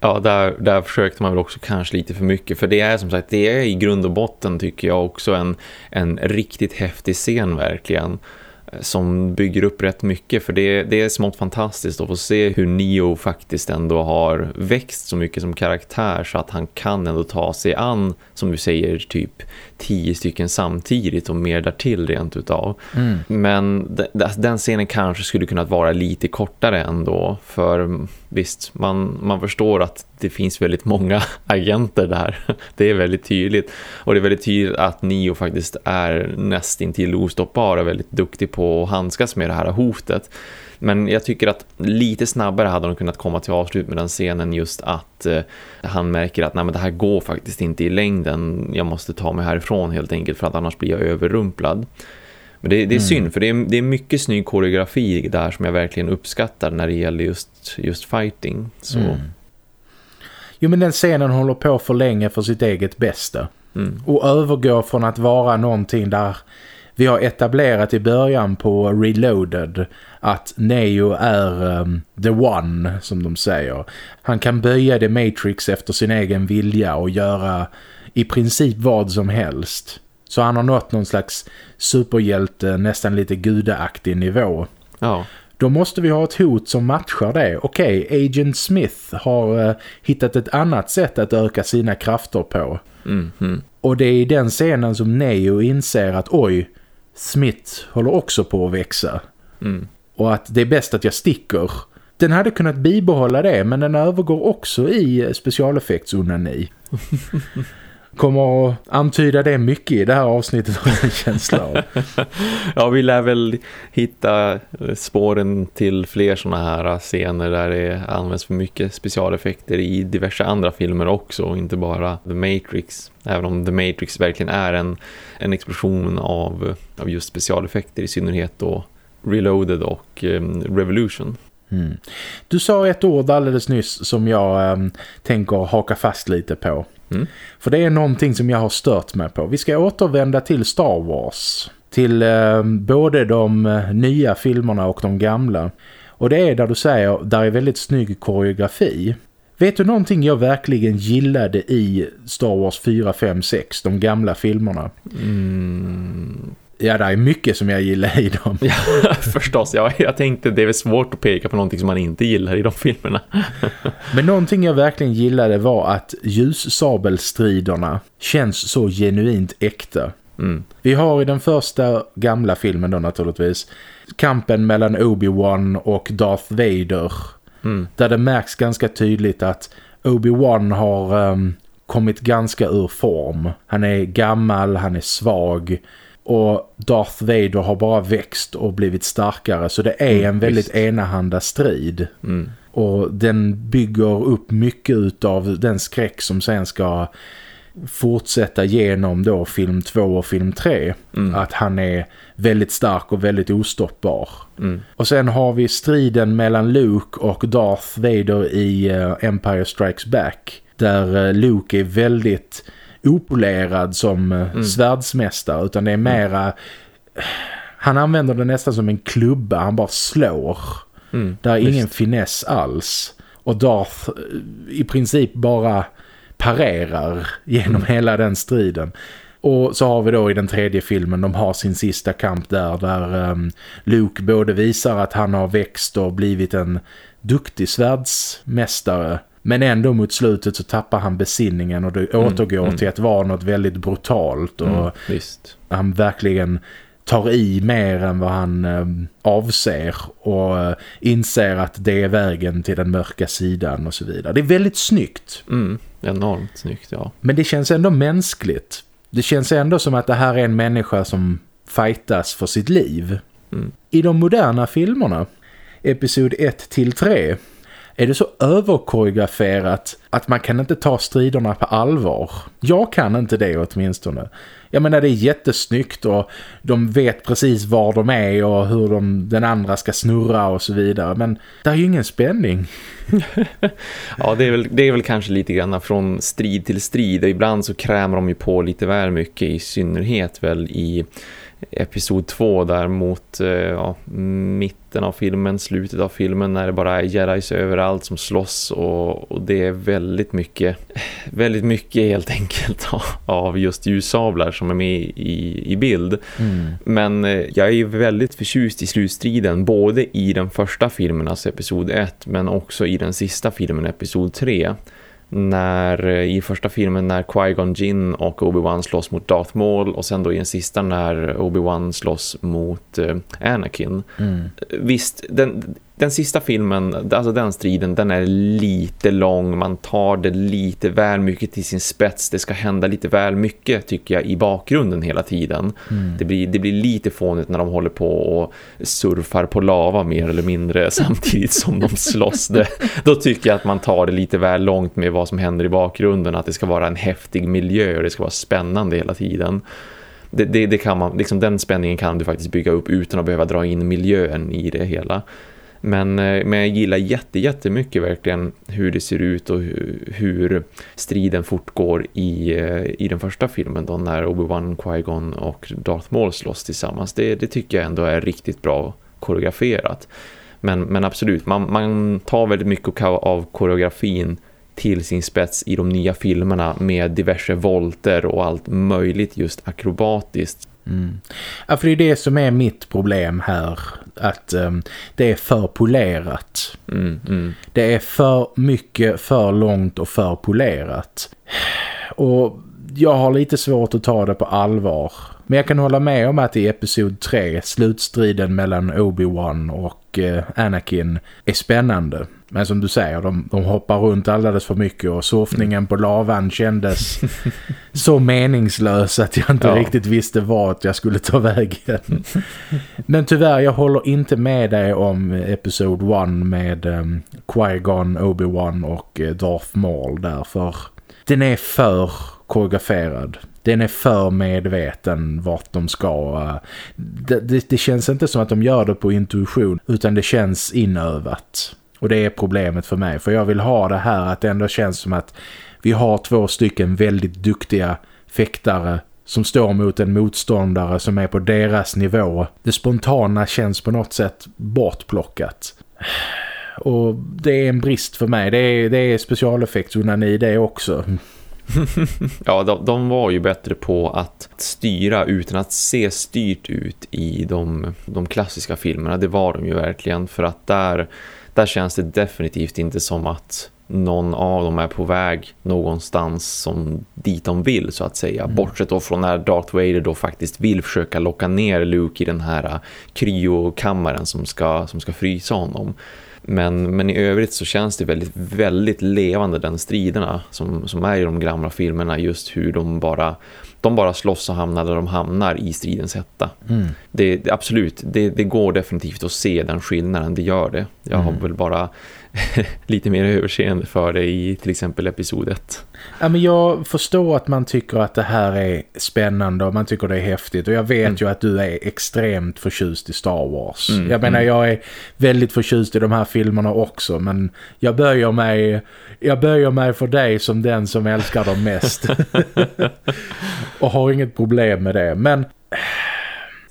Speaker 2: ja, där, där försökte man väl också kanske lite för mycket. För det är som sagt, det är i grund och botten tycker jag också en, en riktigt häftig scen verkligen som bygger upp rätt mycket för det, det är smått fantastiskt att få se hur Neo faktiskt ändå har växt så mycket som karaktär så att han kan ändå ta sig an som du säger typ tio stycken samtidigt och mer därtill rent utav. Mm. Men den scenen kanske skulle kunna vara lite kortare ändå för visst, man, man förstår att det finns väldigt många agenter där. Det är väldigt tydligt. Och det är väldigt tydligt att Neo faktiskt är nästintill ostoppbar och väldigt duktig på att handskas med det här hotet. Men jag tycker att lite snabbare hade de kunnat komma till avslut med den scenen just att eh, han märker att nej, men det här går faktiskt inte i längden. Jag måste ta mig härifrån helt enkelt för att annars blir jag överrumplad. Men det, det är mm. synd för det är, det är mycket snygg koreografi där som jag verkligen uppskattar när det gäller just, just fighting. Så. Mm.
Speaker 1: Jo men den scenen håller på för länge för sitt eget bästa. Mm. Och övergår från att vara någonting där vi har etablerat i början på Reloaded att Neo är um, the one som de säger. Han kan böja The Matrix efter sin egen vilja och göra i princip vad som helst. Så han har nått någon slags superhjälte, nästan lite gudaaktig nivå. Ja. Då måste vi ha ett hot som matchar det. Okej, okay, Agent Smith har uh, hittat ett annat sätt att öka sina krafter på. Mm -hmm. Och det är i den scenen som Neo inser att oj, Smith håller också på att växa. Mm. Och att det är bäst att jag sticker. Den hade kunnat bibehålla det men den övergår också i specialeffektsonani. kommer att antyda det mycket i det här avsnittet har jag en känsla av.
Speaker 2: ja, vi lär väl hitta spåren till fler sådana här scener där det används för mycket specialeffekter i diverse andra filmer också, inte bara The Matrix. Även om The Matrix verkligen är en, en explosion av, av just specialeffekter i synnerhet då Reloaded och um, Revolution.
Speaker 1: Mm. Du sa ett ord alldeles nyss som jag um, tänker haka fast lite på. Mm. För det är någonting som jag har stört mig på. Vi ska återvända till Star Wars. Till um, både de uh, nya filmerna och de gamla. Och det är där du säger, där är väldigt snygg koreografi. Vet du någonting jag verkligen gillade i Star Wars 4, 5, 6, de gamla filmerna?
Speaker 2: Mm.
Speaker 1: Ja, det är mycket som jag gillar i dem.
Speaker 2: Ja, förstås. Ja, jag tänkte det är svårt att peka på någonting som man inte gillar i de filmerna.
Speaker 1: Men någonting jag verkligen gillade var att ljussabelstriderna känns så genuint äkta.
Speaker 2: Mm.
Speaker 1: Vi har i den första gamla filmen då naturligtvis kampen mellan Obi-Wan och Darth Vader.
Speaker 2: Mm.
Speaker 1: Där det märks ganska tydligt att Obi-Wan har um, kommit ganska ur form. Han är gammal, han är svag och Darth Vader har bara växt och blivit starkare så det är mm, en väldigt visst. enahanda strid.
Speaker 2: Mm.
Speaker 1: Och den bygger upp mycket av den skräck som sen ska fortsätta genom då film 2 och film 3.
Speaker 2: Mm.
Speaker 1: Att han är väldigt stark och väldigt ostoppbar.
Speaker 2: Mm.
Speaker 1: Och sen har vi striden mellan Luke och Darth Vader i uh, Empire Strikes Back. Där uh, Luke är väldigt opolerad som uh, mm. svärdsmästare utan det är mm. mera... Han använder det nästan som en klubba, han bara slår.
Speaker 2: Mm.
Speaker 1: Där är ingen finess alls. Och Darth i princip bara parerar genom mm. hela den striden. Och så har vi då i den tredje filmen, de har sin sista kamp där, där um, Luke både visar att han har växt och blivit en duktig svärdsmästare. Men ändå mot slutet så tappar han besinningen och det mm, återgår mm. till att vara något väldigt brutalt. Och
Speaker 2: mm,
Speaker 1: han verkligen tar i mer än vad han eh, avser och eh, inser att det är vägen till den mörka sidan och så vidare. Det är väldigt snyggt.
Speaker 2: Mm, enormt snyggt, ja.
Speaker 1: Men det känns ändå mänskligt. Det känns ändå som att det här är en människa som fightas för sitt liv.
Speaker 2: Mm.
Speaker 1: I de moderna filmerna, episod 1 till 3, är det så överkoreograferat att man kan inte ta striderna på allvar. Jag kan inte det åtminstone. Jag menar det är jättesnyggt och de vet precis var de är och hur de, den andra ska snurra och så vidare. Men det är ju ingen spänning.
Speaker 2: ja, det är, väl, det är väl kanske lite grann från strid till strid. Ibland så krämer de ju på lite väl mycket i synnerhet väl i episod två där mot eh, ja, mitten av filmen, slutet av filmen när det bara är jedis överallt som slåss och, och det är väldigt mycket väldigt mycket helt enkelt av just ljussablar som är med i, i bild.
Speaker 1: Mm.
Speaker 2: Men eh, jag är väldigt förtjust i slutstriden både i den första filmen, alltså episod 1 men också i den sista filmen, episod 3 när eh, i första filmen när Qui-Gon Jinn och Obi-Wan slåss mot Darth Maul och sen då i den sista när Obi-Wan slåss mot eh, Anakin.
Speaker 1: Mm.
Speaker 2: Visst, den, den sista filmen, alltså den striden, den är lite lång. Man tar det lite väl mycket till sin spets. Det ska hända lite väl mycket tycker jag i bakgrunden hela tiden.
Speaker 1: Mm.
Speaker 2: Det, blir, det blir lite fånigt när de håller på och surfar på lava mer eller mindre samtidigt som de slåss. Det, då tycker jag att man tar det lite väl långt med vad som händer i bakgrunden. Att det ska vara en häftig miljö och det ska vara spännande hela tiden. Det, det, det, kan man, liksom den spänningen kan du faktiskt bygga upp utan att behöva dra in miljön i det hela. Men, eh, men jag gillar jätte, jättemycket verkligen hur det ser ut och hur, hur striden fortgår i, eh, i den första filmen då när Obi-Wan, Qui-Gon och Darth Maul slåss tillsammans. Det, det tycker jag ändå är riktigt bra koreograferat. Men, men absolut, man, man tar väldigt mycket av koreografin till sin spets i de nya filmerna med diverse volter och allt möjligt just akrobatiskt.
Speaker 1: Mm. Ja, för det är det som är mitt problem här. Att um, det är för polerat.
Speaker 2: Mm, mm.
Speaker 1: Det är för mycket, för långt och för polerat. Och jag har lite svårt att ta det på allvar. Men jag kan hålla med om att i episod 3, slutstriden mellan Obi-Wan och eh, Anakin är spännande. Men som du säger, de, de hoppar runt alldeles för mycket och surfningen på lavan kändes så meningslös att jag inte ja. riktigt visste vart jag skulle ta vägen. Men tyvärr, jag håller inte med dig om episod 1 med um, Qui-Gon, Obi-Wan och uh, Darth Maul därför den är för koreograferad. Den är för medveten vart de ska. Eh, det, det, det känns inte som att de gör det på intuition utan det känns inövat. Och det är problemet för mig. För jag vill ha det här att det ändå känns som att vi har två stycken väldigt duktiga fäktare som står mot en motståndare som är på deras nivå. Det spontana känns på något sätt bortplockat. Och det är en brist för mig. Det är, det är specialeffektsonani det också.
Speaker 2: ja, de, de, var ju bättre på att styra utan att se styrt ut i de, de klassiska filmerna. Det var de ju verkligen för att där, där känns det definitivt inte som att någon av dem är på väg någonstans som dit de vill så att säga. Mm. Bortsett då från när Darth Vader då faktiskt vill försöka locka ner Luke i den här uh, kryokammaren som ska, som ska frysa honom. Men, men i övrigt så känns det väldigt, väldigt levande den striderna som, som är i de gamla filmerna. Just hur de bara, de bara slåss och hamnar där de hamnar i stridens hetta. Mm. Det, absolut, det, det går definitivt att se den skillnaden, det gör det. Jag mm. har väl bara lite mer överseende för det i till exempel episodet.
Speaker 1: Ja, men jag förstår att man tycker att det här är spännande och man tycker det är häftigt. Och jag vet mm. ju att du är extremt förtjust i Star Wars. Mm, jag menar, mm. jag är väldigt förtjust i de här filmerna också. Men jag böjer mig, jag böjer mig för dig som den som älskar dem mest. och har inget problem med det. Men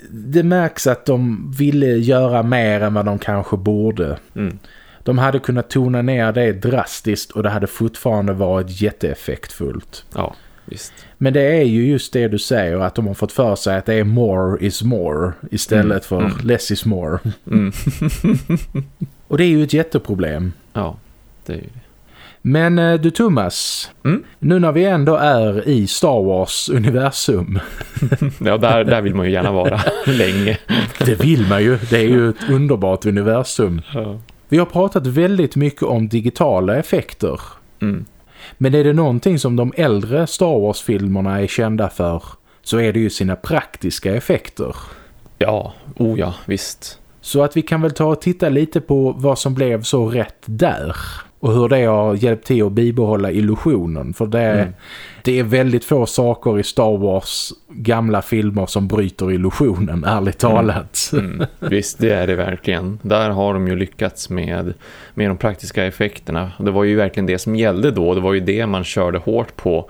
Speaker 1: det märks att de ville göra mer än vad de kanske borde. Mm. De hade kunnat tona ner det drastiskt och det hade fortfarande varit jätteeffektfullt.
Speaker 2: Ja, visst.
Speaker 1: Men det är ju just det du säger att de har fått för sig att det är more is more istället mm. för mm. less is more. Mm. och det är ju ett jätteproblem.
Speaker 2: Ja, det är ju det.
Speaker 1: Men eh, du Thomas, mm? nu när vi ändå är i Star Wars-universum.
Speaker 2: ja, där, där vill man ju gärna vara länge.
Speaker 1: det vill man ju, det är ju ett underbart universum. Ja. Vi har pratat väldigt mycket om digitala effekter. Mm. Men är det någonting som de äldre Star Wars-filmerna är kända för så är det ju sina praktiska effekter.
Speaker 2: Ja, oh ja, visst.
Speaker 1: Så att vi kan väl ta och titta lite på vad som blev så rätt där och hur det har hjälpt till att bibehålla illusionen. För det, mm. det är väldigt få saker i Star Wars gamla filmer som bryter illusionen, ärligt mm. talat.
Speaker 2: Mm. Mm. Visst, det är det verkligen. Där har de ju lyckats med, med de praktiska effekterna. Det var ju verkligen det som gällde då. Det var ju det man körde hårt på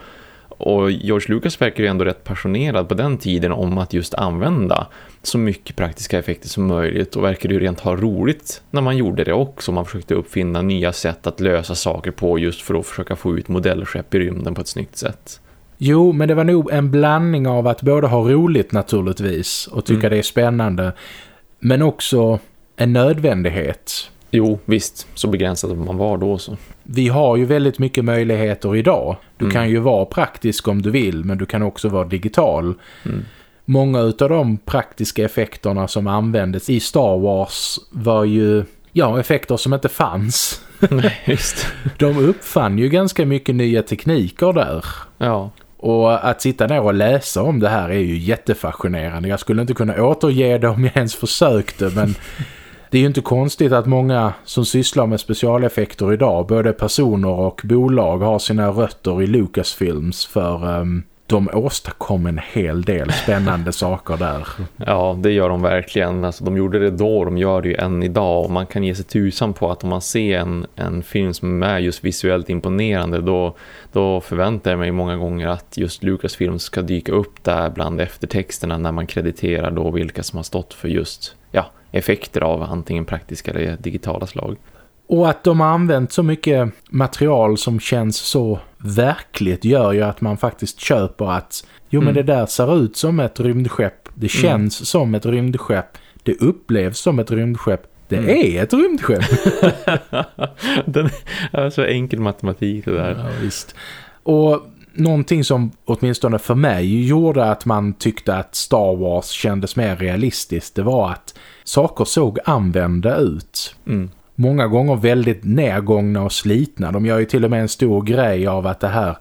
Speaker 2: och George Lucas verkar ju ändå rätt passionerad på den tiden om att just använda så mycket praktiska effekter som möjligt och verkar ju rent ha roligt när man gjorde det också. Man försökte uppfinna nya sätt att lösa saker på just för att försöka få ut modellskepp i rymden på ett snyggt sätt.
Speaker 1: Jo, men det var nog en blandning av att både ha roligt naturligtvis och tycka mm. det är spännande men också en nödvändighet.
Speaker 2: Jo, visst. Så begränsat man var då så.
Speaker 1: Vi har ju väldigt mycket möjligheter idag. Du mm. kan ju vara praktisk om du vill, men du kan också vara digital. Mm. Många av de praktiska effekterna som användes i Star Wars var ju ja, effekter som inte fanns.
Speaker 2: Nej, just.
Speaker 1: De uppfann ju ganska mycket nya tekniker där.
Speaker 2: Ja.
Speaker 1: Och att sitta ner och läsa om det här är ju jättefascinerande. Jag skulle inte kunna återge det om jag ens försökte, men det är ju inte konstigt att många som sysslar med specialeffekter idag, både personer och bolag, har sina rötter i Lucasfilms för um, de åstadkom en hel del spännande saker där.
Speaker 2: Ja, det gör de verkligen. Alltså, de gjorde det då, de gör det ju än idag. Och man kan ge sig tusan på att om man ser en, en film som är just visuellt imponerande då, då förväntar jag mig många gånger att just Lucasfilm ska dyka upp där bland eftertexterna när man krediterar då vilka som har stått för just ja, effekter av antingen praktiska eller digitala slag.
Speaker 1: Och att de har använt så mycket material som känns så verkligt gör ju att man faktiskt köper att jo men mm. det där ser ut som ett rymdskepp. Det mm. känns mm. som ett rymdskepp. Det upplevs som ett rymdskepp. Det mm. är ett rymdskepp.
Speaker 2: Den är så enkel matematik det där.
Speaker 1: Ja, visst. Och någonting som åtminstone för mig gjorde att man tyckte att Star Wars kändes mer realistiskt det var att saker såg använda ut. Mm. Många gånger väldigt nedgångna och slitna. De gör ju till och med en stor grej av att det här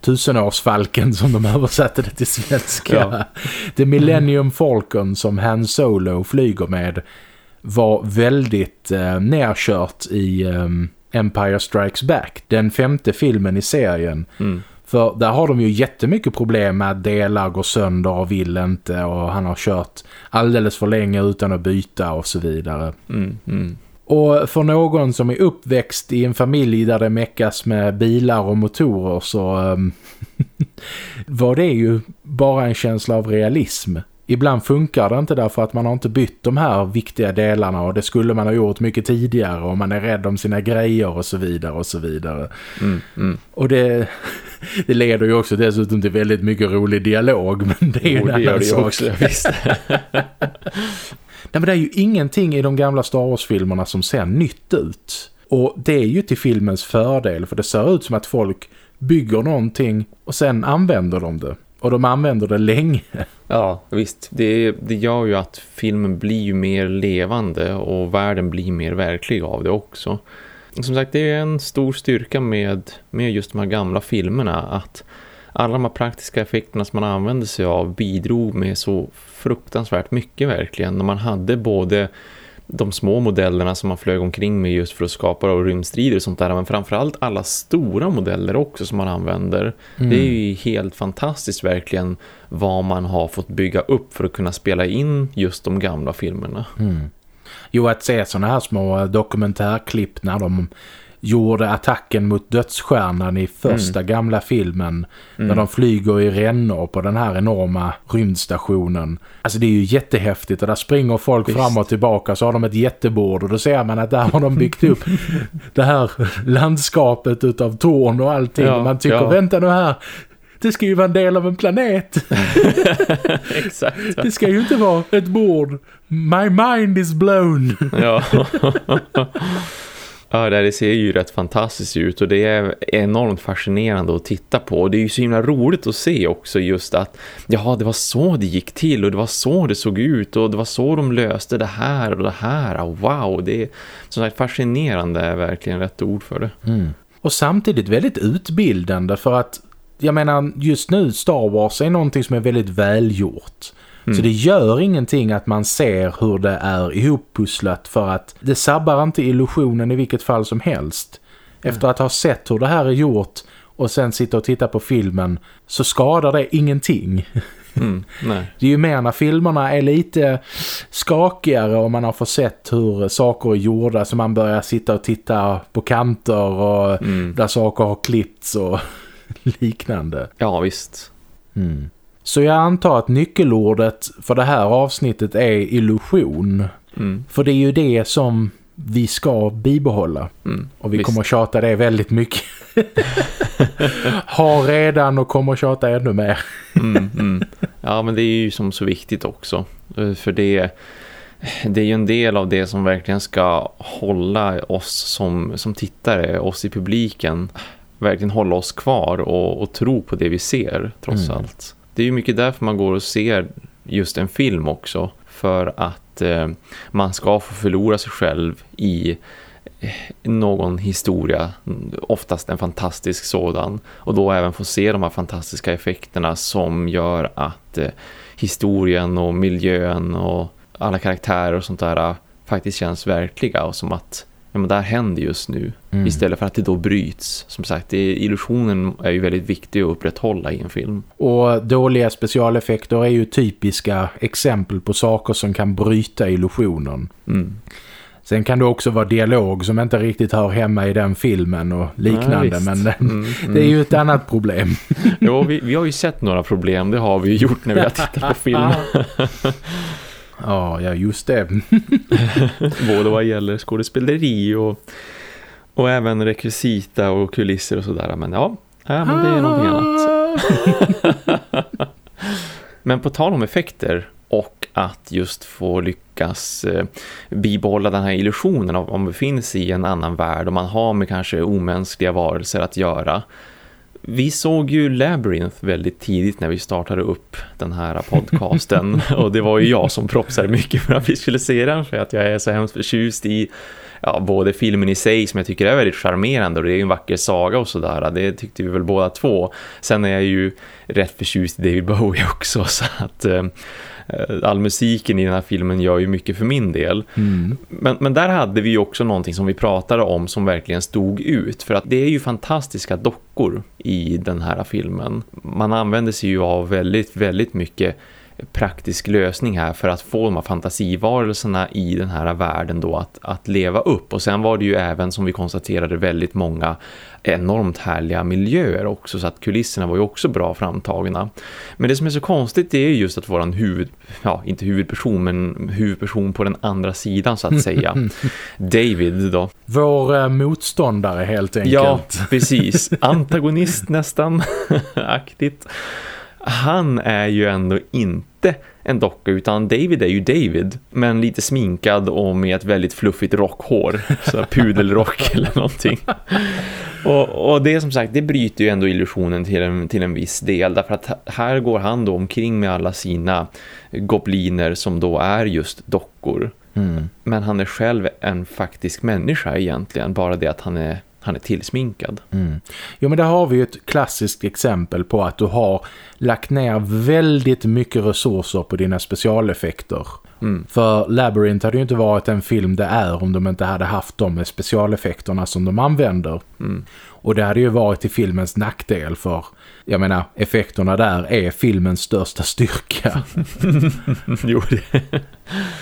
Speaker 1: tusenårsfalken som de översatte det till svenska. Ja. The Millennium Falcon som Han Solo flyger med var väldigt eh, nerkört i um, Empire Strikes Back. Den femte filmen i serien. Mm. För där har de ju jättemycket problem med att delar går sönder och vill inte och han har kört alldeles för länge utan att byta och så vidare.
Speaker 2: Mm, mm.
Speaker 1: Och för någon som är uppväxt i en familj där det meckas med bilar och motorer så um, var det ju bara en känsla av realism. Ibland funkar det inte därför att man har inte bytt de här viktiga delarna och det skulle man ha gjort mycket tidigare och man är rädd om sina grejer och så vidare och så vidare.
Speaker 2: Mm, mm.
Speaker 1: Och det, det leder ju också dessutom till väldigt mycket rolig dialog men det är ju
Speaker 2: Jo,
Speaker 1: en
Speaker 2: det
Speaker 1: annan sak.
Speaker 2: också, visst.
Speaker 1: Nej men det är ju ingenting i de gamla Star Wars-filmerna som ser nytt ut. Och det är ju till filmens fördel för det ser ut som att folk bygger någonting och sen använder de det. Och de använder det länge.
Speaker 2: Ja, visst. Det, det gör ju att filmen blir mer levande och världen blir mer verklig av det också. Som sagt, det är en stor styrka med, med just de här gamla filmerna att alla de här praktiska effekterna som man använde sig av bidrog med så fruktansvärt mycket verkligen. När man hade både de små modellerna som man flög omkring med just för att skapa och rymdstrider och sånt där. Men framförallt alla stora modeller också som man använder.
Speaker 1: Mm.
Speaker 2: Det är ju helt fantastiskt verkligen vad man har fått bygga upp för att kunna spela in just de gamla filmerna.
Speaker 1: Mm. Jo, att se såna här små dokumentärklipp när de gjorde attacken mot dödsstjärnan i första gamla filmen när de flyger i rännor på den här enorma rymdstationen. Alltså det är ju jättehäftigt och där springer folk
Speaker 2: Visst.
Speaker 1: fram och tillbaka så har de ett jättebord och då ser man att där har de byggt upp det här landskapet utav torn och allting.
Speaker 2: Ja,
Speaker 1: man tycker,
Speaker 2: ja.
Speaker 1: vänta nu här, det ska ju vara en del av en planet.
Speaker 2: Exakt.
Speaker 1: Det ska ju inte vara ett bord. My mind is blown.
Speaker 2: Ja. Ja, det ser ju rätt fantastiskt ut och det är enormt fascinerande att titta på. Och det är ju så himla roligt att se också just att ja, det var så det gick till och det var så det såg ut och det var så de löste det här och det här. Och wow, det är som sagt fascinerande är verkligen rätt ord för det. Mm.
Speaker 1: Och samtidigt väldigt utbildande för att jag menar just nu Star Wars är någonting som är väldigt välgjort. Så det gör ingenting att man ser hur det är ihoppusslat för att det sabbar inte illusionen i vilket fall som helst. Efter att ha sett hur det här är gjort och sen sitta och titta på filmen så skadar det ingenting.
Speaker 2: Mm, nej.
Speaker 1: Det är ju mer när filmerna är lite skakigare och man har fått sett hur saker är gjorda så man börjar sitta och titta på kanter och där saker har klippts och liknande.
Speaker 2: Ja, visst.
Speaker 1: Så jag antar att nyckelordet för det här avsnittet är illusion.
Speaker 2: Mm.
Speaker 1: För det är ju det som vi ska bibehålla.
Speaker 2: Mm,
Speaker 1: Och vi
Speaker 2: visst.
Speaker 1: kommer tjata det väldigt mycket. Har redan och kommer tjata ännu mer.
Speaker 2: Mm, mm. Ja, men det är ju som så viktigt också. Eh, För det, det är ju en del av det som verkligen ska hålla oss som, som tittare, oss i publiken, verkligen hålla oss kvar och, och tro på det vi ser, trots
Speaker 1: Mm.
Speaker 2: allt. Det är ju mycket därför man går och ser just en film också. För att eh, man ska få förlora sig själv i eh, någon historia, oftast en fantastisk sådan och då även få se de här fantastiska effekterna som gör att eh, historien och miljön och alla karaktärer och sånt där eh, faktiskt känns verkliga och som att ja, men det här händer just nu
Speaker 1: Mm.
Speaker 2: istället för att det då bryts. Som sagt, det, illusionen är ju väldigt viktig att upprätthålla i en film.
Speaker 1: Och dåliga specialeffekter är ju typiska exempel på saker som kan bryta illusionen.
Speaker 2: Mm.
Speaker 1: Sen kan det också vara dialog som inte riktigt hör hemma i den filmen och liknande.
Speaker 2: Visst.
Speaker 1: men
Speaker 2: Mm,
Speaker 1: det är ju ett annat problem.
Speaker 2: Jo, vi, vi har ju sett några problem, det har vi gjort när vi har tittat på film.
Speaker 1: Ja, ja just det.
Speaker 2: Både vad gäller skådespeleri och, och även rekvisita och kulisser och sådär. Men ja, ja men det är någonting annat. Men på tal om effekter och att just få lyckas eh, bibehålla den här illusionen av om man befinner sig i en annan värld och man har med kanske omänskliga varelser att göra. Vi såg ju Labyrinth väldigt tidigt när vi startade upp den här podcasten och det var ju jag som propsade mycket för att vi skulle se den för att jag är så hemskt förtjust i ja, både filmen i sig som jag tycker är väldigt charmerande och det är ju en vacker saga och sådär. Det tyckte vi väl båda två. Sen är jag ju rätt förtjust i David Bowie också så att eh, all musiken i den här filmen gör ju mycket för min del.
Speaker 1: Mm.
Speaker 2: Men, men där hade vi ju också någonting som vi pratade om som verkligen stod ut. För att det är ju fantastiska dockor i den här filmen. Man använder sig ju av väldigt, väldigt mycket praktisk lösning här för att få de här fantasivarelserna i den här världen då att, att leva upp. Och sen var det ju även som vi konstaterade väldigt många enormt härliga miljöer också så att kulisserna var ju också bra framtagna. Men det som är så konstigt det är just att våran huvud, ja inte huvudperson men huvudperson på den andra sidan så att säga. David då.
Speaker 1: Vår eh, motståndare helt enkelt.
Speaker 2: Ja, precis. Antagonist nästan aktigt han är ju ändå inte en docka utan David är ju David men lite sminkad och med ett väldigt fluffigt rockhår så pudelrock eller någonting och, och det som sagt det bryter ju ändå illusionen till en, till en viss del därför att här går han då omkring med alla sina gobliner som då är just dockor
Speaker 1: mm.
Speaker 2: men han är själv en faktisk människa egentligen bara det att han är han är tillsminkad.
Speaker 1: Mm. Jo men där har vi ju ett klassiskt exempel på att du har lagt ner väldigt mycket resurser på dina specialeffekter.
Speaker 2: Mm.
Speaker 1: För Labyrinth hade ju inte varit en film det är om de inte hade haft de specialeffekterna som de använder.
Speaker 2: Mm.
Speaker 1: Och det hade ju varit till filmens nackdel för, jag menar, effekterna där är filmens största styrka.
Speaker 2: jo,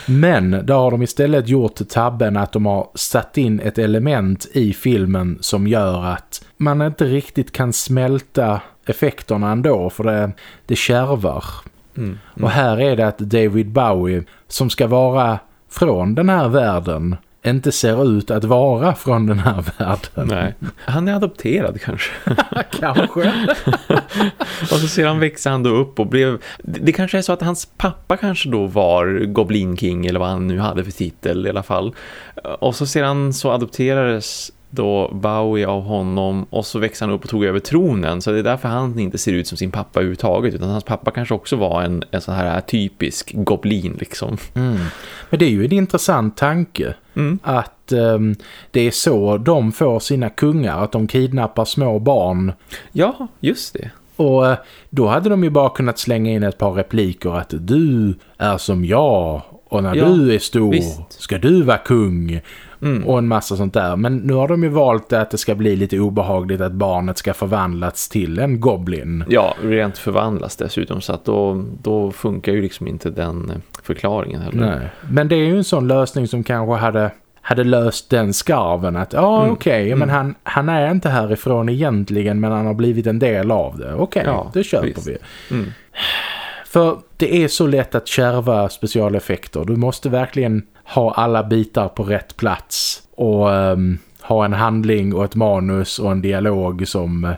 Speaker 1: Men där har de istället gjort tabben att de har satt in ett element i filmen som gör att man inte riktigt kan smälta effekterna ändå för det, det kärvar.
Speaker 2: Mm. Mm.
Speaker 1: Och här är det att David Bowie som ska vara från den här världen inte ser ut att vara från den här världen.
Speaker 2: Nej, han är adopterad kanske.
Speaker 1: kanske.
Speaker 2: och så ser han växa han då upp och blev... Det kanske är så att hans pappa kanske då var Goblin King eller vad han nu hade för titel i alla fall. Och så ser han så adopterades då Bowie av honom och så växte han upp och tog över tronen så det är därför han inte ser ut som sin pappa överhuvudtaget utan hans pappa kanske också var en, en sån här typisk goblin liksom.
Speaker 1: Mm. Men det är ju en intressant tanke
Speaker 2: mm.
Speaker 1: att um, det är så de får sina kungar, att de kidnappar små barn.
Speaker 2: Ja, just det.
Speaker 1: Och uh, då hade de ju bara kunnat slänga in ett par repliker att du är som jag och när ja, du är stor visst. ska du vara kung. Mm. Och en massa sånt där. Men nu har de ju valt att det ska bli lite obehagligt att barnet ska förvandlats till en goblin.
Speaker 2: Ja, rent förvandlas dessutom. Så att då, då funkar ju liksom inte den förklaringen heller.
Speaker 1: Nej. Men det är ju en sån lösning som kanske hade hade löst den skarven att ja mm. okej okay, mm. men han, han är inte härifrån egentligen men han har blivit en del av det. Okej, okay, ja, det köper visst. vi.
Speaker 2: Mm.
Speaker 1: För det är så lätt att kärva specialeffekter. Du måste verkligen ha alla bitar på rätt plats och um, ha en handling och ett manus och en dialog som uh,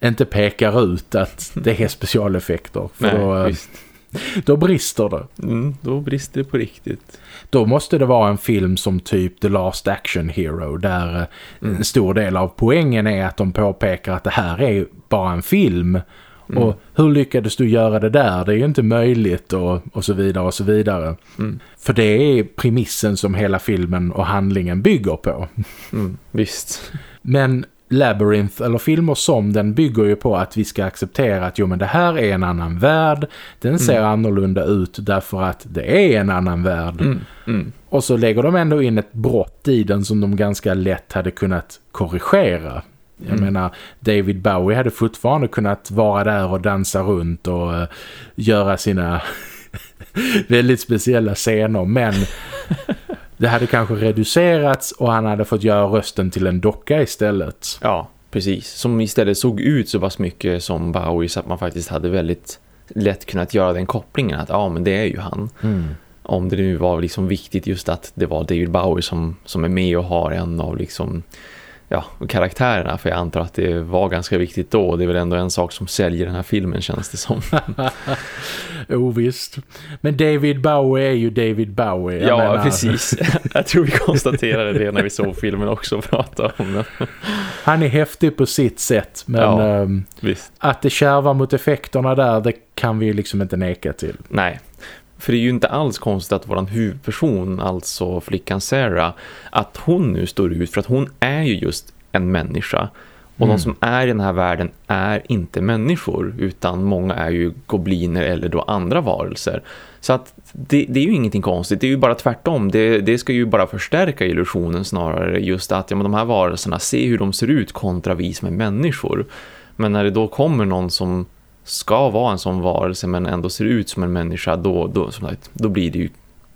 Speaker 1: inte pekar ut att det är specialeffekter. För
Speaker 2: Nej,
Speaker 1: då, uh, då brister det.
Speaker 2: Mm, då brister det på riktigt.
Speaker 1: Då måste det vara en film som typ The Last Action Hero där uh, mm. en stor del av poängen är att de påpekar att det här är bara en film Mm. Och hur lyckades du göra det där? Det är ju inte möjligt och, och så vidare och så vidare.
Speaker 2: Mm.
Speaker 1: För det är premissen som hela filmen och handlingen bygger på.
Speaker 2: Mm, visst.
Speaker 1: Men Labyrinth eller filmer som den bygger ju på att vi ska acceptera att jo men det här är en annan värld. Den ser mm. annorlunda ut därför att det är en annan värld.
Speaker 2: Mm. Mm.
Speaker 1: Och så lägger de ändå in ett brott i den som de ganska lätt hade kunnat korrigera. Jag mm. menar, David Bowie hade fortfarande kunnat vara där och dansa runt och uh, göra sina väldigt speciella scener. Men det hade kanske reducerats och han hade fått göra rösten till en docka istället.
Speaker 2: Ja, precis. Som istället såg ut så pass mycket som Bowie så att man faktiskt hade väldigt lätt kunnat göra den kopplingen att ja, men det är ju han.
Speaker 1: Mm.
Speaker 2: Om det nu var liksom viktigt just att det var David Bowie som, som är med och har en av liksom ja, karaktärerna för jag antar att det var ganska viktigt då det är väl ändå en sak som säljer den här filmen känns det som.
Speaker 1: visst. Men David Bowie är ju David Bowie.
Speaker 2: ja menar. precis. jag tror vi konstaterade det när vi såg filmen också och pratade om den.
Speaker 1: Han är häftig på sitt sätt men
Speaker 2: ja,
Speaker 1: ähm, att det kärvar mot effekterna där det kan vi liksom inte neka till.
Speaker 2: Nej, för det är ju inte alls konstigt att våran huvudperson, alltså flickan Sarah, att hon nu står ut för att hon är ju just en människa. Och mm. de som är i den här världen är inte människor utan många är ju gobliner eller då andra varelser. Så att det, det, är ju ingenting konstigt, det är ju bara tvärtom. Det, det ska ju bara förstärka illusionen snarare just att ja, men de här varelserna, se hur de ser ut kontra vi som är människor. Men när det då kommer någon som ska vara en sån varelse men ändå ser ut som en människa då, då, då blir det ju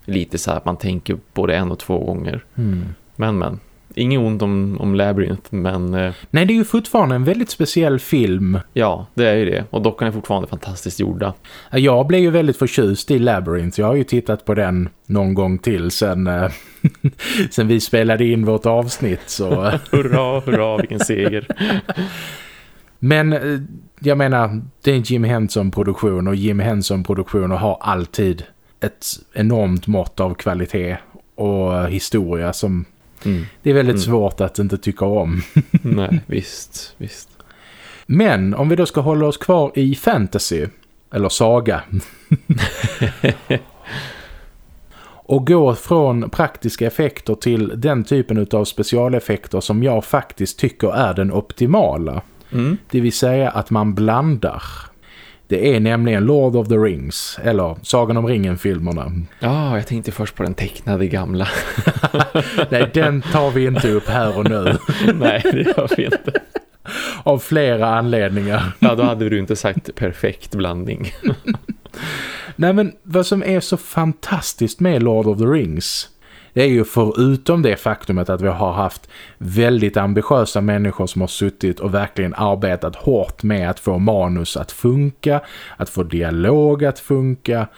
Speaker 2: lite så här att man tänker på det en och två gånger. Mm. Men men, Inget ont om, om Labyrinth, men... Eh,
Speaker 1: Nej, det är ju fortfarande en väldigt speciell film.
Speaker 2: Ja, det är ju det. Och dockan är fortfarande fantastiskt gjorda.
Speaker 1: Jag blev ju väldigt förtjust i Labyrinth. Jag har ju tittat på den någon gång till sen, äh, sen vi spelade in vårt avsnitt. Så.
Speaker 2: hurra, hurra, vilken seger.
Speaker 1: Men eh, jag menar, det är en Jim Henson-produktion och Jim Henson-produktioner har alltid ett enormt mått av kvalitet och historia som Mm. Det är väldigt mm. svårt att inte tycka om.
Speaker 2: Nej, visst, visst.
Speaker 1: Men om vi då ska hålla oss kvar i fantasy, eller saga. och gå från praktiska effekter till den typen av specialeffekter som jag faktiskt tycker är den optimala. Mm. Det vill säga att man blandar. Det är nämligen Lord of the Rings, eller Sagan om ringen-filmerna.
Speaker 2: Ja, oh, jag tänkte först på den tecknade gamla.
Speaker 1: Nej, den tar vi inte upp här och nu.
Speaker 2: Nej, det gör vi inte.
Speaker 1: Av flera anledningar.
Speaker 2: Ja, då hade du inte sagt perfekt blandning.
Speaker 1: Nej, men vad som är så fantastiskt med Lord of the Rings det är ju förutom det faktumet att vi har haft väldigt ambitiösa människor som har suttit och verkligen arbetat hårt med att få manus att funka, att få dialog att funka,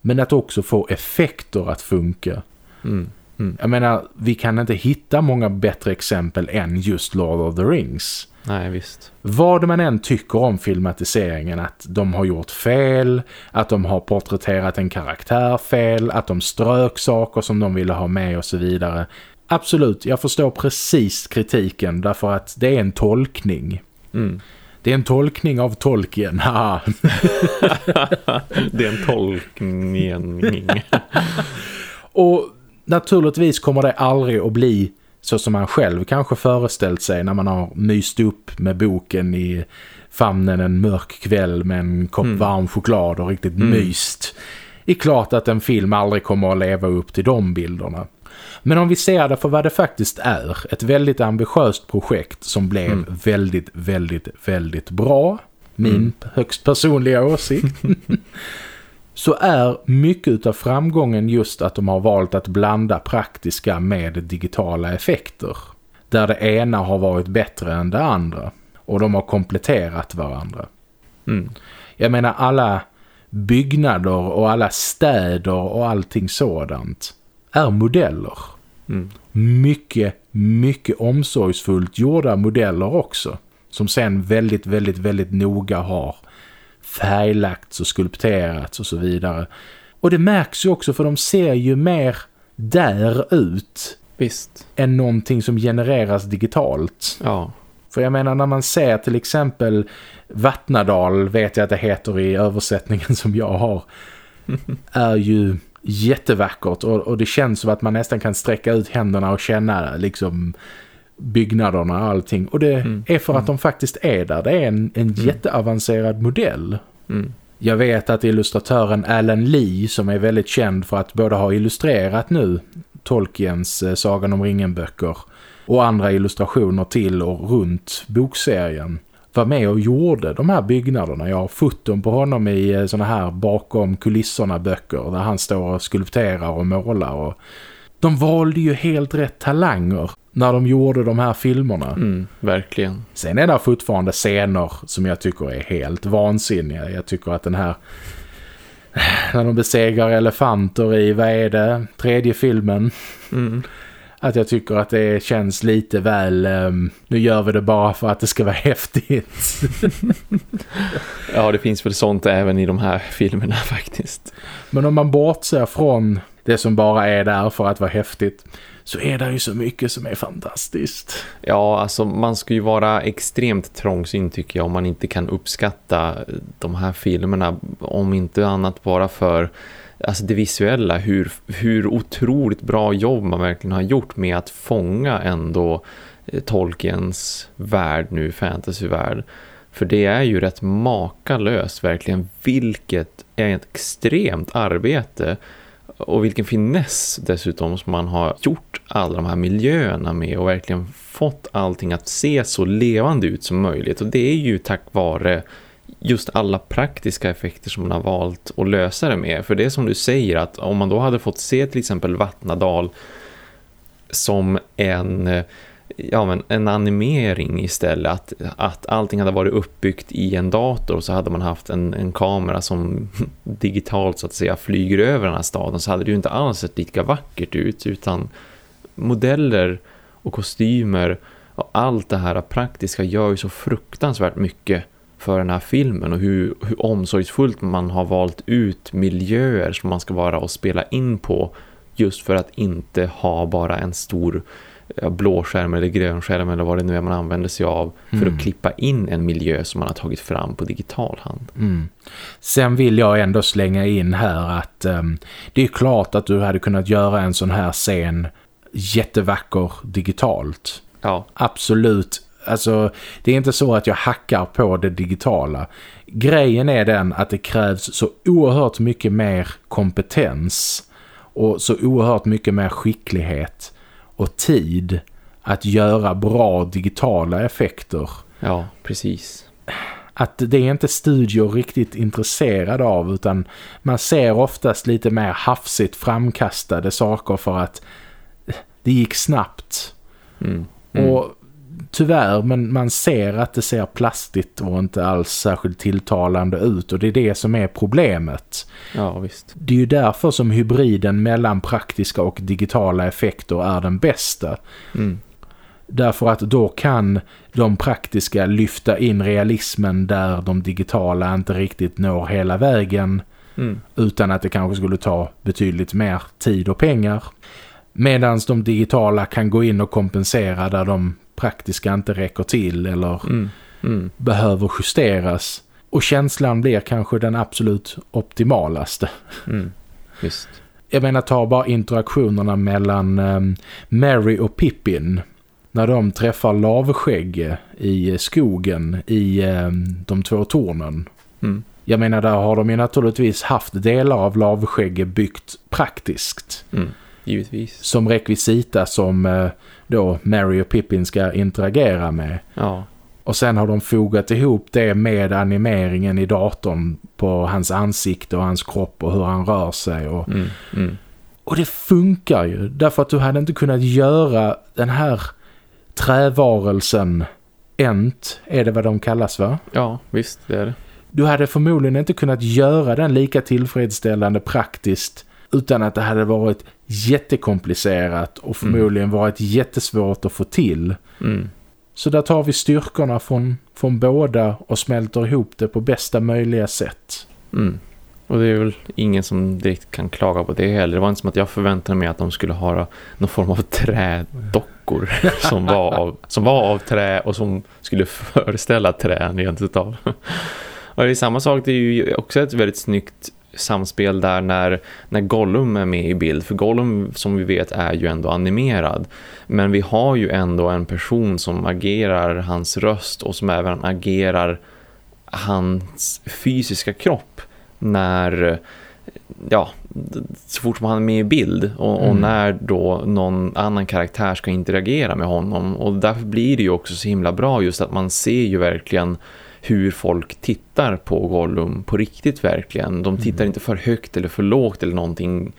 Speaker 1: men att också få effekter att funka. Mm. Mm. Jag menar, vi kan inte hitta många bättre exempel än just Lord of the Rings.
Speaker 2: Nej, visst.
Speaker 1: Vad man än tycker om filmatiseringen, att de har gjort fel, att de har porträtterat en karaktär fel, att de strök saker som de ville ha med och så vidare. Absolut, jag förstår precis kritiken därför att det är en tolkning. Mm. Det är en tolkning av Tolkien.
Speaker 2: det är en tolkning.
Speaker 1: och naturligtvis kommer det aldrig att bli så som man själv kanske föreställt sig när man har myst upp med boken i famnen en mörk kväll med en kopp mm. varm choklad och riktigt mm. myst. Det är klart att en film aldrig kommer att leva upp till de bilderna. Men om vi ser det för vad det faktiskt är, ett väldigt ambitiöst projekt som blev mm. väldigt, väldigt, väldigt bra. Min mm. högst personliga åsikt. så är mycket av framgången just att de har valt att blanda praktiska med digitala effekter. Där det ena har varit bättre än det andra. Och de har kompletterat varandra. Mm. Jag menar alla byggnader och alla städer och allting sådant är modeller. Mm. Mycket, mycket omsorgsfullt gjorda modeller också. Som sen väldigt, väldigt, väldigt noga har färglagts och skulpterats och så vidare. Och det märks ju också för de ser ju mer där ut
Speaker 2: Visst.
Speaker 1: än någonting som genereras digitalt.
Speaker 2: Ja.
Speaker 1: För jag menar när man ser till exempel Vattnadal vet jag att det heter i översättningen som jag har är ju jättevackert och, och det känns som att man nästan kan sträcka ut händerna och känna liksom byggnaderna och allting. Och det mm. är för att mm. de faktiskt är där. Det är en, en mm. jätteavancerad modell. Mm. Jag vet att illustratören Alan Lee som är väldigt känd för att både ha illustrerat nu Tolkiens eh, Sagan om ringen-böcker och andra illustrationer till och runt bokserien var med och gjorde de här byggnaderna. Jag har foton på honom i eh, såna här bakom kulisserna böcker där han står och skulpterar och målar och de valde ju helt rätt talanger när de gjorde de här filmerna.
Speaker 2: Mm, verkligen.
Speaker 1: Sen är det fortfarande scener som jag tycker är helt vansinniga. Jag tycker att den här när de besegrar elefanter i, vad är det, tredje filmen. Mm. Att jag tycker att det känns lite väl, um, nu gör vi det bara för att det ska vara häftigt.
Speaker 2: ja, det finns väl sånt även i de här filmerna faktiskt.
Speaker 1: Men om man bortser från det som bara är där för att vara häftigt så är det ju så mycket som är fantastiskt.
Speaker 2: Ja, alltså man ska ju vara extremt trångsynt tycker jag om man inte kan uppskatta de här filmerna om inte annat bara för alltså det visuella, hur, hur otroligt bra jobb man verkligen har gjort med att fånga ändå eh, Tolkiens värld nu, fantasyvärld. För det är ju rätt makalöst verkligen vilket är ett extremt arbete och vilken finess dessutom som man har gjort alla de här miljöerna med och verkligen fått allting att se så levande ut som möjligt. Och det är ju tack vare just alla praktiska effekter som man har valt att lösa det med. För det är som du säger att om man då hade fått se till exempel Vattnadal som en eh, ja, men en animering istället. Att, att allting hade varit uppbyggt i en dator och så hade man haft en, en kamera som digitalt så att säga flyger över den här staden så hade det ju inte alls sett lika vackert ut utan modeller och kostymer och allt det här praktiska gör ju så fruktansvärt mycket för den här filmen och hur, hur omsorgsfullt man har valt ut miljöer som man ska vara och spela in på just för att inte ha bara en stor blåskärm eller grönskärm eller vad det nu är man använder sig av för mm. att klippa in en miljö som man har tagit fram på digital hand.
Speaker 1: Mm. Sen vill jag ändå slänga in här att um, det är klart att du hade kunnat göra en sån här scen jättevacker digitalt.
Speaker 2: Ja.
Speaker 1: Absolut. Alltså, det är inte så att jag hackar på det digitala. Grejen är den att det krävs så oerhört mycket mer kompetens och så oerhört mycket mer skicklighet och tid att göra bra digitala effekter.
Speaker 2: Ja, precis.
Speaker 1: Att det är inte studior riktigt intresserade av utan man ser oftast lite mer hafsigt framkastade saker för att det gick snabbt.
Speaker 2: Mm. Mm.
Speaker 1: Och tyvärr, men man ser att det ser plastigt och inte alls särskilt tilltalande ut och det är det som är problemet.
Speaker 2: Ja, visst.
Speaker 1: Det är ju därför som hybriden mellan praktiska och digitala effekter är den bästa.
Speaker 2: Mm.
Speaker 1: Därför att då kan de praktiska lyfta in realismen där de digitala inte riktigt når hela vägen.
Speaker 2: Mm.
Speaker 1: Utan att det kanske skulle ta betydligt mer tid och pengar. Medan de digitala kan gå in och kompensera där de praktiska inte räcker till eller
Speaker 2: mm. Mm.
Speaker 1: behöver justeras. Och känslan blir kanske den absolut optimalaste.
Speaker 2: Mm. Just.
Speaker 1: Jag menar, ta bara interaktionerna mellan um, Mary och Pippin. När de träffar lavskägg i skogen i um, de två tornen.
Speaker 2: Mm.
Speaker 1: Jag menar, där har de ju naturligtvis haft delar av lavskägg byggt praktiskt.
Speaker 2: Mm. Givetvis.
Speaker 1: Som rekvisita som uh, då Mary och Pippin ska interagera med.
Speaker 2: Ja.
Speaker 1: Och sen har de fogat ihop det med animeringen i datorn på hans ansikte och hans kropp och hur han rör sig. Och,
Speaker 2: mm, mm.
Speaker 1: och det funkar ju. Därför att du hade inte kunnat göra den här trävarelsen Ent, är det vad de kallas va?
Speaker 2: Ja, visst det är det.
Speaker 1: Du hade förmodligen inte kunnat göra den lika tillfredsställande praktiskt utan att det hade varit jättekomplicerat och förmodligen mm. varit jättesvårt att få till.
Speaker 2: Mm.
Speaker 1: Så där tar vi styrkorna från, från båda och smälter ihop det på bästa möjliga sätt.
Speaker 2: Mm. Och det är väl ingen som direkt kan klaga på det heller. Det var inte som att jag förväntade mig att de skulle ha någon form av trädockor som var av, som var av trä och som skulle föreställa trän egentligen av. Och det är samma sak, det är ju också ett väldigt snyggt samspel där när, när Gollum är med i bild. För Gollum som vi vet är ju ändå animerad. Men vi har ju ändå en person som agerar hans röst och som även agerar hans fysiska kropp när ja, så fort som han är med i bild och, mm. och, när då någon annan karaktär ska interagera med honom och därför blir det ju också så himla bra just att man ser ju verkligen hur folk tittar på Gollum på riktigt verkligen. De tittar mm. inte för högt eller för lågt eller någonting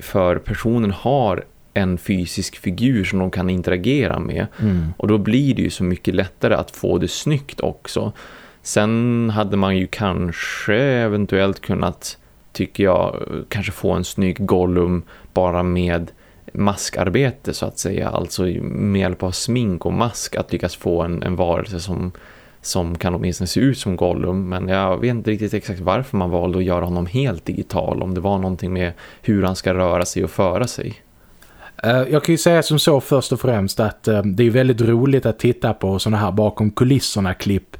Speaker 2: för personen har en fysisk figur som de kan interagera med.
Speaker 1: Mm.
Speaker 2: Och då blir det ju så mycket lättare att få det snyggt också. Sen hade man ju kanske eventuellt kunnat, tycker jag, kanske få en snygg Gollum bara med maskarbete så att säga. Alltså med hjälp av smink och mask att lyckas få en, en varelse som som kan åtminstone se ut som Gollum men jag vet inte riktigt exakt varför man valde att göra honom helt digital om det var någonting med hur han ska röra sig och föra sig.
Speaker 1: Eh, jag kan ju säga som så först och främst att eh, det är väldigt roligt att titta på sådana här bakom kulisserna klipp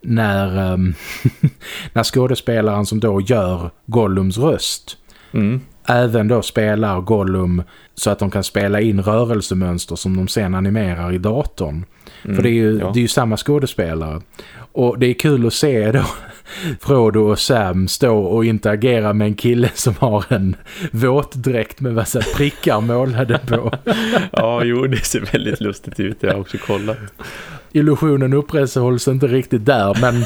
Speaker 1: när, um, när skådespelaren som då gör Gollums röst
Speaker 2: mm.
Speaker 1: Även då spelar Gollum så att de kan spela in rörelsemönster som de sen animerar i datorn. Mm, För det är, ju, ja. det är ju samma skådespelare. Och det är kul att se då Frodo och Sam stå och interagera med en kille som har en våtdräkt med massa prickar målade på.
Speaker 2: ja, jo, det ser väldigt lustigt ut. Jag har också kollat.
Speaker 1: Illusionen upprätthålls inte riktigt där, men,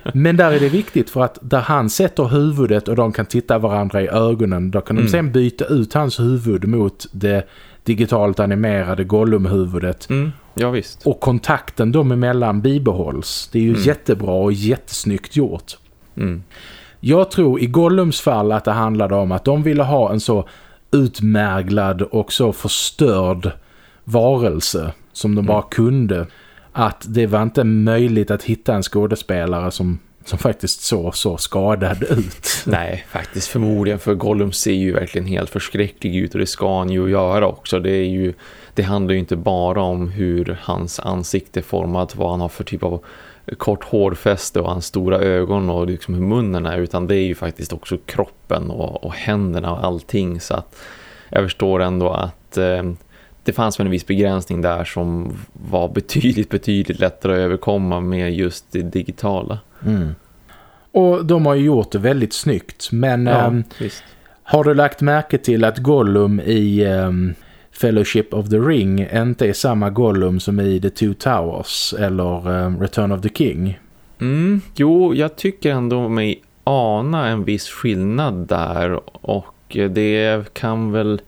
Speaker 1: men där är det viktigt för att där han sätter huvudet och de kan titta varandra i ögonen, då kan de mm. sen byta ut hans huvud mot det digitalt animerade Gollum-huvudet.
Speaker 2: Mm. Ja, visst.
Speaker 1: Och kontakten dem emellan bibehålls. Det är ju mm. jättebra och jättesnyggt gjort.
Speaker 2: Mm.
Speaker 1: Jag tror i Gollums fall att det handlade om att de ville ha en så utmärglad och så förstörd varelse som de mm. bara kunde. Att det var inte möjligt att hitta en skådespelare som som faktiskt så så skadad ut.
Speaker 2: Nej, faktiskt förmodligen för Gollum ser ju verkligen helt förskräcklig ut och det ska han ju göra också. Det är ju det handlar ju inte bara om hur hans ansikte är format, vad han har för typ av kort hårfäste och hans stora ögon och liksom hur munnen är utan det är ju faktiskt också kroppen och, och händerna och allting så att jag förstår ändå att eh, det fanns väl en viss begränsning där som var betydligt, betydligt lättare att överkomma med just det digitala.
Speaker 1: Mm. Och de har ju gjort det väldigt snyggt. Men ja, ähm, har du lagt märke till att Gollum i ähm, Fellowship of the Ring inte är samma Gollum som i The Two Towers eller ähm, Return of the King?
Speaker 2: Mm, jo, jag tycker ändå mig ana en viss skillnad där och det kan väl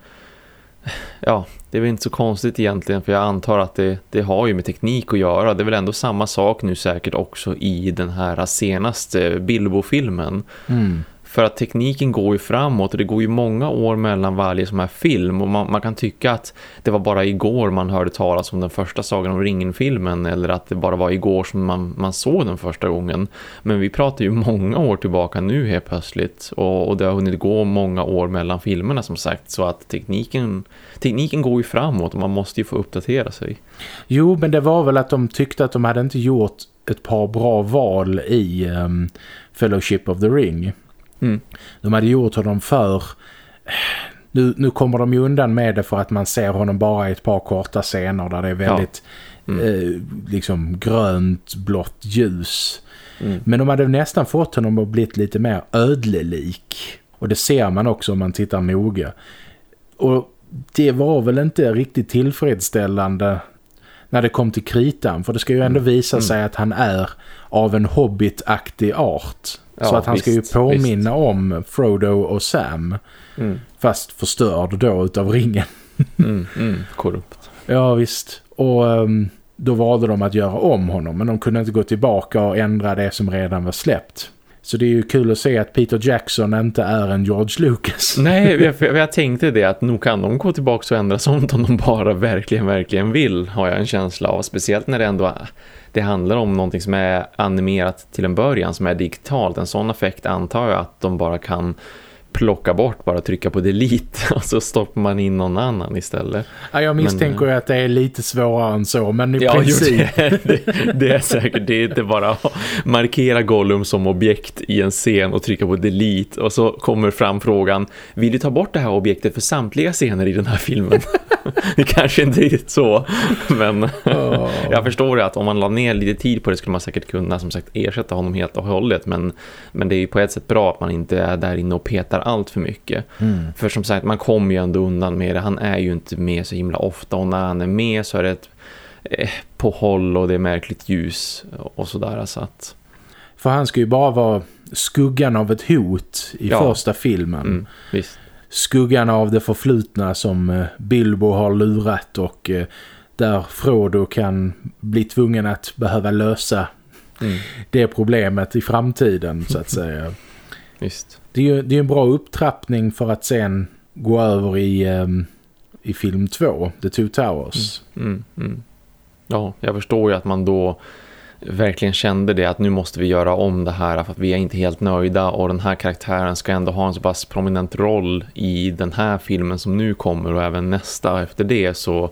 Speaker 2: ja, det är väl inte så konstigt egentligen för jag antar att det, det har ju med teknik att göra. Det är väl ändå samma sak nu säkert också i den här senaste Bilbo-filmen.
Speaker 1: Mm.
Speaker 2: För att tekniken går ju framåt och det går ju många år mellan varje som här film och man, man, kan tycka att det var bara igår man hörde talas om den första Sagan om ringen-filmen eller att det bara var igår som man, man såg den första gången. Men vi pratar ju många år tillbaka nu helt plötsligt och, och det har hunnit gå många år mellan filmerna som sagt så att tekniken, tekniken går ju framåt och man måste ju få uppdatera sig.
Speaker 1: Jo, men det var väl att de tyckte att de hade inte gjort ett par bra val i um, Fellowship of the Ring.
Speaker 2: Mm.
Speaker 1: De hade gjort honom för... Nu, nu kommer de ju undan med det för att man ser honom bara i ett par korta scener där det är väldigt ja. mm. eh, liksom grönt, blått ljus. Mm. Men de hade nästan fått honom att bli lite mer ödlelik. Och det ser man också om man tittar noga. Och det var väl inte riktigt tillfredsställande när det kom till kritan. För det ska ju ändå mm. visa mm. sig att han är av en hobbitaktig art. Ja, så att han visst, ska ju påminna visst. om Frodo och Sam.
Speaker 2: Mm.
Speaker 1: Fast förstörd då utav ringen.
Speaker 2: mm, mm, korrupt.
Speaker 1: Ja visst. Och um, då valde de att göra om honom. Men de kunde inte gå tillbaka och ändra det som redan var släppt. Så det är ju kul att se att Peter Jackson inte är en George Lucas.
Speaker 2: Nej, jag, jag tänkte det att nog kan de gå tillbaka och ändra sånt om de bara verkligen, verkligen vill har jag en känsla av. Speciellt när det ändå det handlar om någonting som är animerat till en början som är digitalt. En sån effekt antar jag att de bara kan plocka bort, bara trycka på delete och så stoppar man in någon annan istället.
Speaker 1: Ja, jag misstänker men, att det är lite svårare än så, men i ja, princip...
Speaker 2: Det, det, det, är säkert, det är inte bara att markera Gollum som objekt i en scen och trycka på delete och så kommer fram frågan, vill du ta bort det här objektet för samtliga scener i den här filmen? det kanske inte är riktigt så, men oh. jag förstår att om man la ner lite tid på det skulle man säkert kunna som sagt ersätta honom helt och hållet, men, men det är ju på ett sätt bra att man inte är där inne och petar allt för mycket.
Speaker 1: Mm.
Speaker 2: För som sagt, man kommer ju ändå undan med det. Han är ju inte med så himla ofta och när han är med så är det ett eh, på håll och det är märkligt ljus och sådär så att...
Speaker 1: För han ska ju bara vara skuggan av ett hot i ja. första filmen.
Speaker 2: Mm, visst.
Speaker 1: Skuggan av det förflutna som eh, Bilbo har lurat och eh, där Frodo kan bli tvungen att behöva lösa mm. det problemet i framtiden så att säga.
Speaker 2: Visst.
Speaker 1: Det är ju det är en bra upptrappning för att sen gå över i, um, i film två, The Two Towers.
Speaker 2: Mm, mm, mm. Ja, jag förstår ju att man då verkligen kände det att nu måste vi göra om det här för att vi är inte helt nöjda och den här karaktären ska ändå ha en så pass prominent roll i den här filmen som nu kommer och även nästa efter det så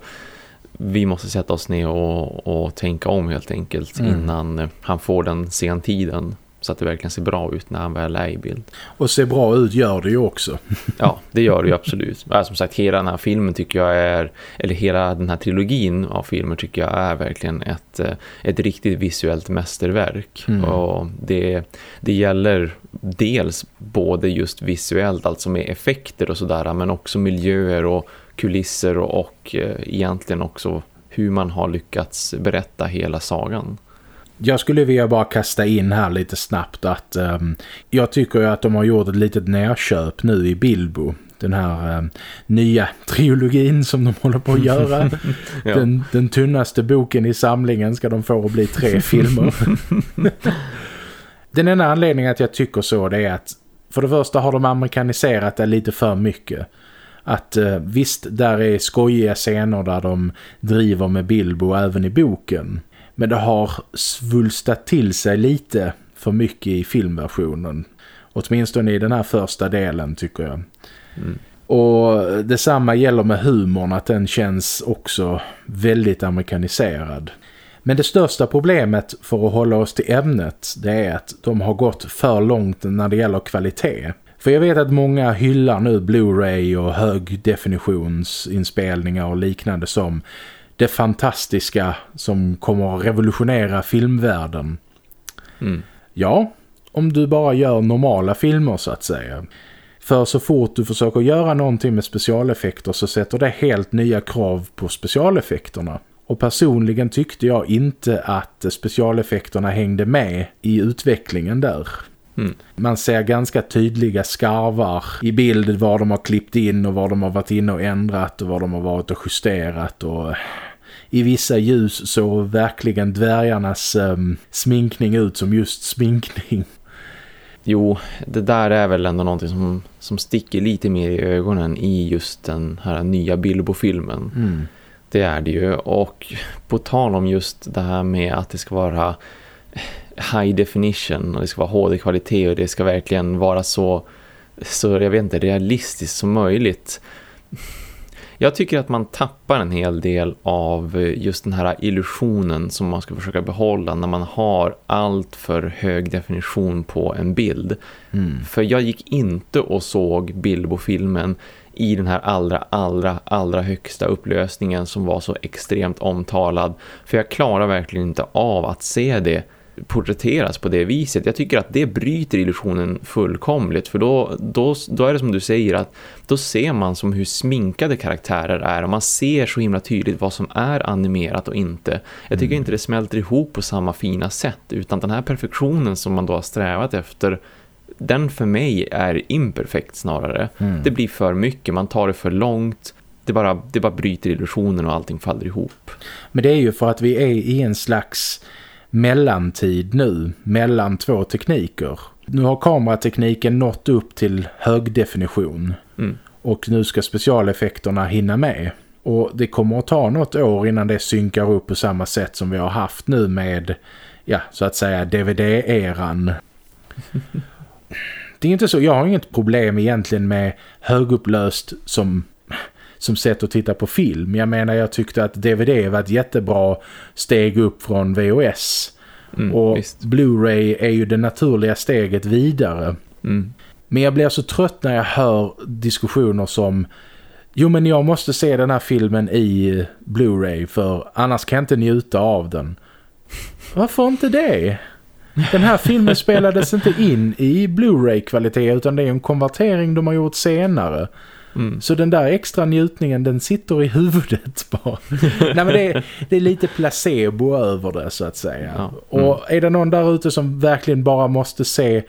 Speaker 2: vi måste sätta oss ner och, och tänka om helt enkelt mm. innan han får den sentiden så att det verkligen ser bra ut när han väl är i bild.
Speaker 1: Och ser bra ut gör det ju också.
Speaker 2: ja, det gör det ju absolut. Som sagt, hela den här filmen tycker jag är, eller hela den här trilogin av filmer tycker jag är verkligen ett, eh, ett riktigt visuellt mästerverk. Mm. Och det, det gäller dels både just visuellt, alltså med effekter och sådär, men också miljöer och kulisser och, och eh, egentligen också hur man har lyckats berätta hela sagan.
Speaker 1: Jag skulle vilja bara kasta in här lite snabbt att um, jag tycker att de har gjort ett litet närköp nu i Bilbo. Den här um, nya trilogin som de håller på att göra. ja. den, den tunnaste boken i samlingen ska de få att bli tre filmer. den enda anledningen att jag tycker så det är att för det första har de amerikaniserat det lite för mycket. Att uh, visst, där är skojiga scener där de driver med Bilbo även i boken. Men det har svulstat till sig lite för mycket i filmversionen. Åtminstone i den här första delen tycker jag. Mm. Och detsamma gäller med humorn att den känns också väldigt amerikaniserad. Men det största problemet för att hålla oss till ämnet det är att de har gått för långt när det gäller kvalitet. För jag vet att många hyllar nu Blu-ray och högdefinitionsinspelningar och liknande som det fantastiska som kommer att revolutionera filmvärlden. Mm. Ja, om du bara gör normala filmer så att säga. För så fort du försöker göra någonting med specialeffekter så sätter det helt nya krav på specialeffekterna. Och personligen tyckte jag inte att specialeffekterna hängde med i utvecklingen där. Mm. Man ser ganska tydliga skarvar i bild var de har klippt in och var de har varit inne och ändrat och var de har varit och justerat och i vissa ljus så verkligen dvärgarnas um, sminkning ut som just sminkning.
Speaker 2: Jo, det där är väl ändå någonting som, som sticker lite mer i ögonen i just den här nya Bilbo-filmen. Mm. Det är det ju. Och på tal om just det här med att det ska vara high definition och det ska vara HD-kvalitet och det ska verkligen vara så, så jag vet inte, realistiskt som möjligt jag tycker att man tappar en hel del av eh, just den här illusionen som man ska försöka behålla när man har allt för hög definition på en bild. Mm. För jag gick inte och såg Bilbo-filmen i den här allra, allra, allra högsta upplösningen som var så extremt omtalad. För jag klarar verkligen inte av att se det porträtteras på det viset. Jag tycker att det bryter illusionen fullkomligt för då, då, då är det som du säger att då ser man som hur sminkade karaktärer är och man ser så himla tydligt vad som är animerat och inte. Jag tycker mm. inte det smälter ihop på samma fina sätt utan den här perfektionen som man då har strävat efter den för mig är imperfekt snarare. Mm. Det blir för mycket, man tar det för långt det bara, det bara bryter illusionen och allting faller ihop.
Speaker 1: Men det är ju för att vi är i en slags mellantid nu mellan två tekniker. Nu har kameratekniken nått upp till högdefinition mm. och nu ska specialeffekterna hinna med. Och det kommer att ta något år innan det synkar upp på samma sätt som vi har haft nu med, ja, så att säga DVD-eran. det är inte så, jag har inget problem egentligen med högupplöst som som sätt att titta på film. Jag menar, jag tyckte att DVD var ett jättebra steg upp från VHS. Mm, och Blu-ray är ju det naturliga steget vidare. Mm. Men jag blir så trött när jag hör diskussioner som Jo men jag måste se den här filmen i Blu-ray för annars kan jag inte njuta av den. Varför inte det? Den här filmen spelades inte in i Blu-ray-kvalitet utan det är en konvertering de har gjort senare. Mm. Så den där extra njutningen den sitter i huvudet bara. Nej men det är, det är lite placebo över det så att säga. Ja. Mm. Och är det någon där ute som verkligen bara måste se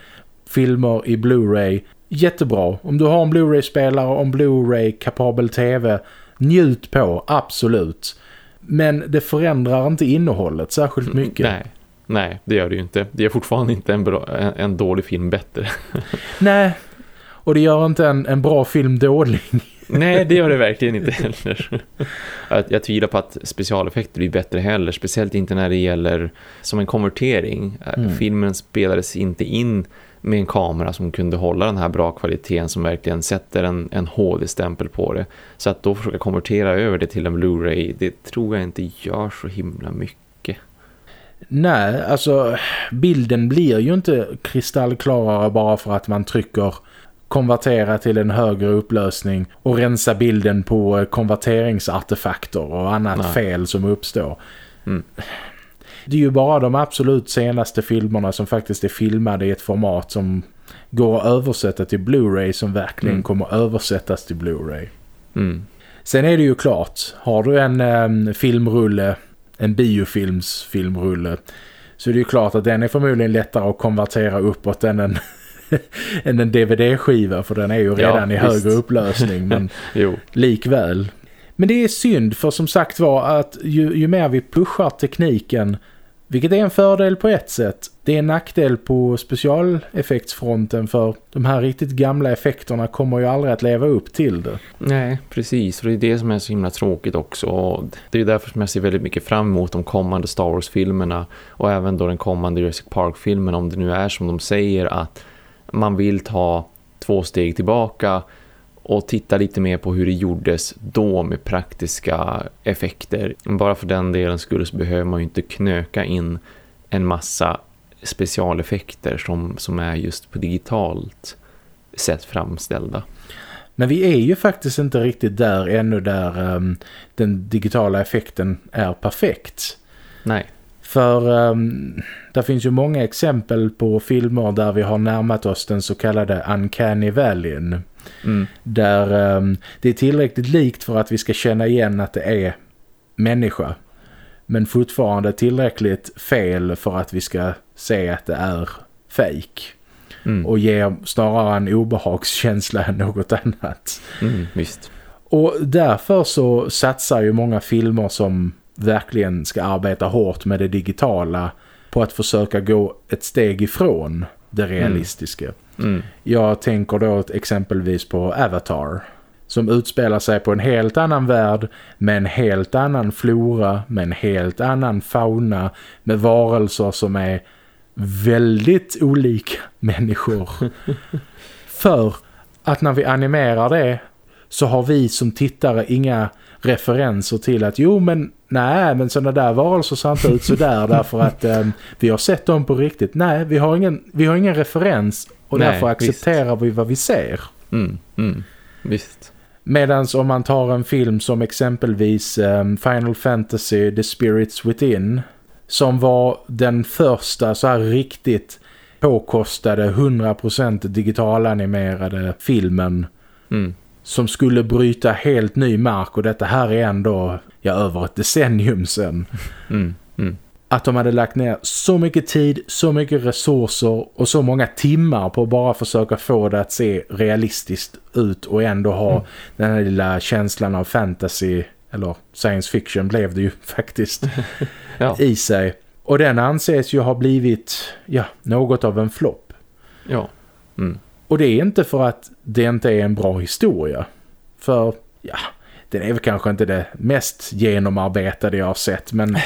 Speaker 1: filmer i Blu-ray jättebra. Om du har en Blu-ray-spelare och en Blu-ray kapabel tv njut på, absolut. Men det förändrar inte innehållet särskilt mm, mycket.
Speaker 2: Nej, nej det gör det ju inte. Det är fortfarande inte en, bra, en, en dålig film bättre.
Speaker 1: nej, och det gör inte en, en bra film dålig.
Speaker 2: Nej, det gör det verkligen inte heller. Jag, jag tvivlar på att specialeffekter blir bättre heller. Speciellt inte när det gäller som en konvertering. Mm. Filmen spelades inte in med en kamera som kunde hålla den här bra kvaliteten som verkligen sätter en, en HD-stämpel på det. Så att då försöka konvertera över det till en Blu-ray, det tror jag inte gör så himla mycket.
Speaker 1: Nej, alltså bilden blir ju inte kristallklarare bara för att man trycker konvertera till en högre upplösning och rensa bilden på konverteringsartefakter och annat Nej. fel som uppstår. Mm. Det är ju bara de absolut senaste filmerna som faktiskt är filmade i ett format som går att översätta till Blu-ray som verkligen mm. kommer översättas till Blu-ray. Mm. Sen är det ju klart, har du en um, filmrulle, en biofilms filmrulle så är det ju klart att den är förmodligen lättare att konvertera uppåt än en, än en DVD-skiva för den är ju redan ja, i högre upplösning men likväl. Men det är synd för som sagt var att ju, ju mer vi pushar tekniken vilket är en fördel på ett sätt. Det är en nackdel på specialeffektsfronten för de här riktigt gamla effekterna kommer ju aldrig att leva upp till det.
Speaker 2: Nej, precis. För det är det som är så himla tråkigt också. Det är därför som jag ser väldigt mycket fram emot de kommande Star Wars-filmerna och även då den kommande Jurassic Park-filmen om det nu är som de säger att man vill ta två steg tillbaka och titta lite mer på hur det gjordes då med praktiska effekter. Bara för den delen skulle så behöver man ju inte knöka in en massa specialeffekter som, som är just på digitalt sätt framställda.
Speaker 1: Men vi är ju faktiskt inte riktigt där ännu där um, den digitala effekten är perfekt.
Speaker 2: Nej.
Speaker 1: För um, det finns ju många exempel på filmer där vi har närmat oss den så kallade Uncanny Valleyn. Mm. Där um, det är tillräckligt likt för att vi ska känna igen att det är människa. Men fortfarande tillräckligt fel för att vi ska se att det är fake. Mm. Och ger snarare en obehagskänsla än något annat.
Speaker 2: Mm, visst.
Speaker 1: Och därför så satsar ju många filmer som verkligen ska arbeta hårt med det digitala på att försöka gå ett steg ifrån det mm. realistiska. Mm. Mm. Jag tänker då exempelvis på Avatar som utspelar sig på en helt annan värld med en helt annan flora, med en helt annan fauna, med varelser som är väldigt olika människor. För att när vi animerar det så har vi som tittare inga referenser till att jo men nej men sådana där varelser ser inte ut sådär därför att eh, vi har sett dem på riktigt. Nej, vi har ingen, vi har ingen referens och Nej, därför accepterar visst. vi vad vi ser.
Speaker 2: Mm, mm, visst.
Speaker 1: Medan om man tar en film som exempelvis um, Final Fantasy The Spirits Within som var den första så här riktigt påkostade 100% digitalanimerade filmen mm. som skulle bryta helt ny mark och detta här är ändå ja, över ett decennium sedan. Mm, mm att de hade lagt ner så mycket tid, så mycket resurser och så många timmar på att bara försöka få det att se realistiskt ut och ändå ha mm. den här lilla känslan av fantasy eller science fiction blev det ju faktiskt ja. i sig. Och den anses ju ha blivit ja, något av en flopp.
Speaker 2: Ja. Mm.
Speaker 1: Och det är inte för att det inte är en bra historia. För ja, den är väl kanske inte det mest genomarbetade jag har sett men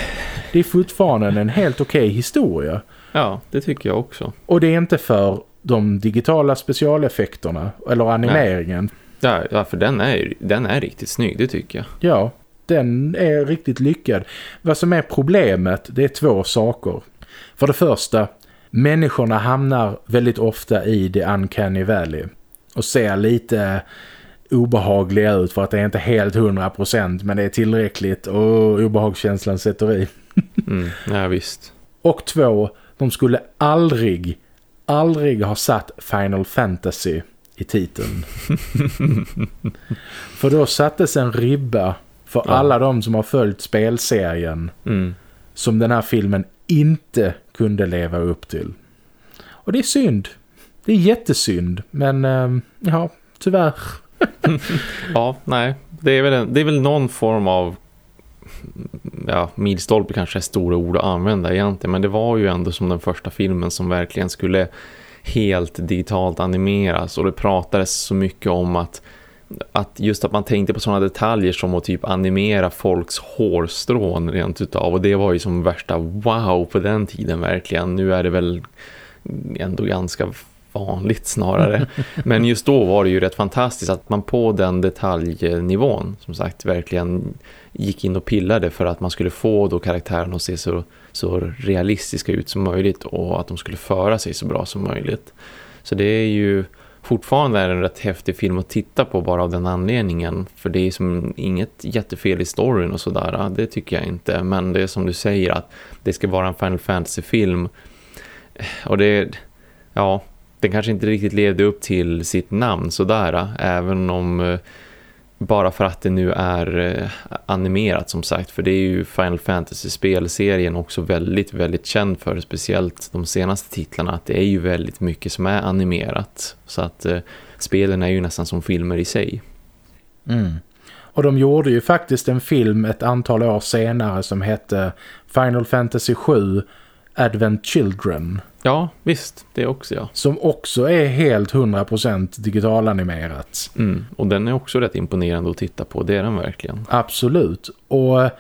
Speaker 1: det är fortfarande en helt okej okay historia.
Speaker 2: Ja, det tycker jag också.
Speaker 1: Och det är inte för de digitala specialeffekterna eller animeringen.
Speaker 2: Ja, ja, för den är, den är riktigt snygg, det tycker jag.
Speaker 1: Ja, den är riktigt lyckad. Vad som är problemet, det är två saker. För det första, människorna hamnar väldigt ofta i det uncanny valley och ser lite obehagliga ut för att det är inte helt 100% men det är tillräckligt och obehagskänslan sätter i.
Speaker 2: mm, ja visst.
Speaker 1: Och två, de skulle aldrig, aldrig ha satt Final Fantasy i titeln. för då sattes en ribba för ja. alla de som har följt spelserien mm. som den här filmen inte kunde leva upp till. Och det är synd. Det är jättesynd. Men ähm, ja, tyvärr
Speaker 2: ja, nej. Det är, väl en, det är väl någon form av ja, milstolpe kanske är stora ord att använda egentligen. Men det var ju ändå som den första filmen som verkligen skulle helt digitalt animeras. Och det pratades så mycket om att, att just att man tänkte på sådana detaljer som att typ animera folks hårstrån rent utav. Och det var ju som värsta wow på den tiden verkligen. Nu är det väl ändå ganska vanligt snarare. Men just då var det ju rätt fantastiskt att man på den detaljnivån som sagt verkligen gick in och pillade för att man skulle få då karaktären att se så, så realistiska ut som möjligt och att de skulle föra sig så bra som möjligt. Så det är ju fortfarande en rätt häftig film att titta på bara av den anledningen. För det är som inget jättefel i storyn och sådär. Det tycker jag inte. Men det är som du säger att det ska vara en Final Fantasy-film. Och det, ja, den kanske inte riktigt levde upp till sitt namn sådär. Äh, även om äh, bara för att det nu är äh, animerat som sagt. För det är ju Final Fantasy-spelserien också väldigt, väldigt känd för. Speciellt de senaste titlarna. Att det är ju väldigt mycket som är animerat. Så att eh, spelen är ju nästan som filmer i sig.
Speaker 1: Mm. Och de gjorde ju faktiskt en film ett antal år senare som hette Final Fantasy 7 Advent Children.
Speaker 2: Ja, visst. Det också, ja.
Speaker 1: Som också är helt 100% digitalanimerat.
Speaker 2: Mm, och den är också rätt imponerande att titta på. Det är den verkligen.
Speaker 1: Absolut. Och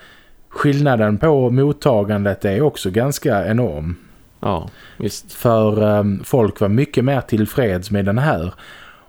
Speaker 1: skillnaden på mottagandet är också ganska enorm.
Speaker 2: Ja, visst.
Speaker 1: För um, folk var mycket mer tillfreds med den här.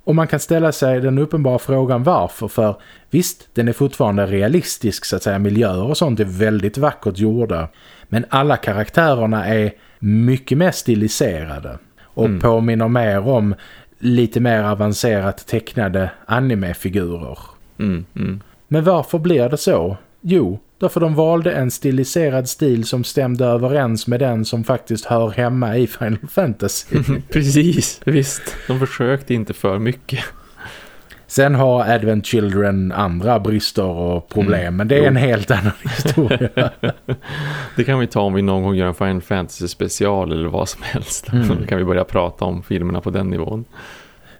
Speaker 1: Och man kan ställa sig den uppenbara frågan varför. För visst, den är fortfarande realistisk så att säga. Miljöer och sånt är väldigt vackert gjorda. Men alla karaktärerna är mycket mer stiliserade. Och mm. påminner mer om lite mer avancerat tecknade animefigurer.
Speaker 2: Mm, mm.
Speaker 1: Men varför blir det så? Jo, därför de valde en stiliserad stil som stämde överens med den som faktiskt hör hemma i Final Fantasy.
Speaker 2: Precis, visst. De försökte inte för mycket.
Speaker 1: Sen har Advent Children andra brister och problem, mm. men det är jo. en helt annan historia.
Speaker 2: det kan vi ta om vi någon gång gör en Final Fantasy special eller vad som helst. Mm. Då kan vi börja prata om filmerna på den nivån.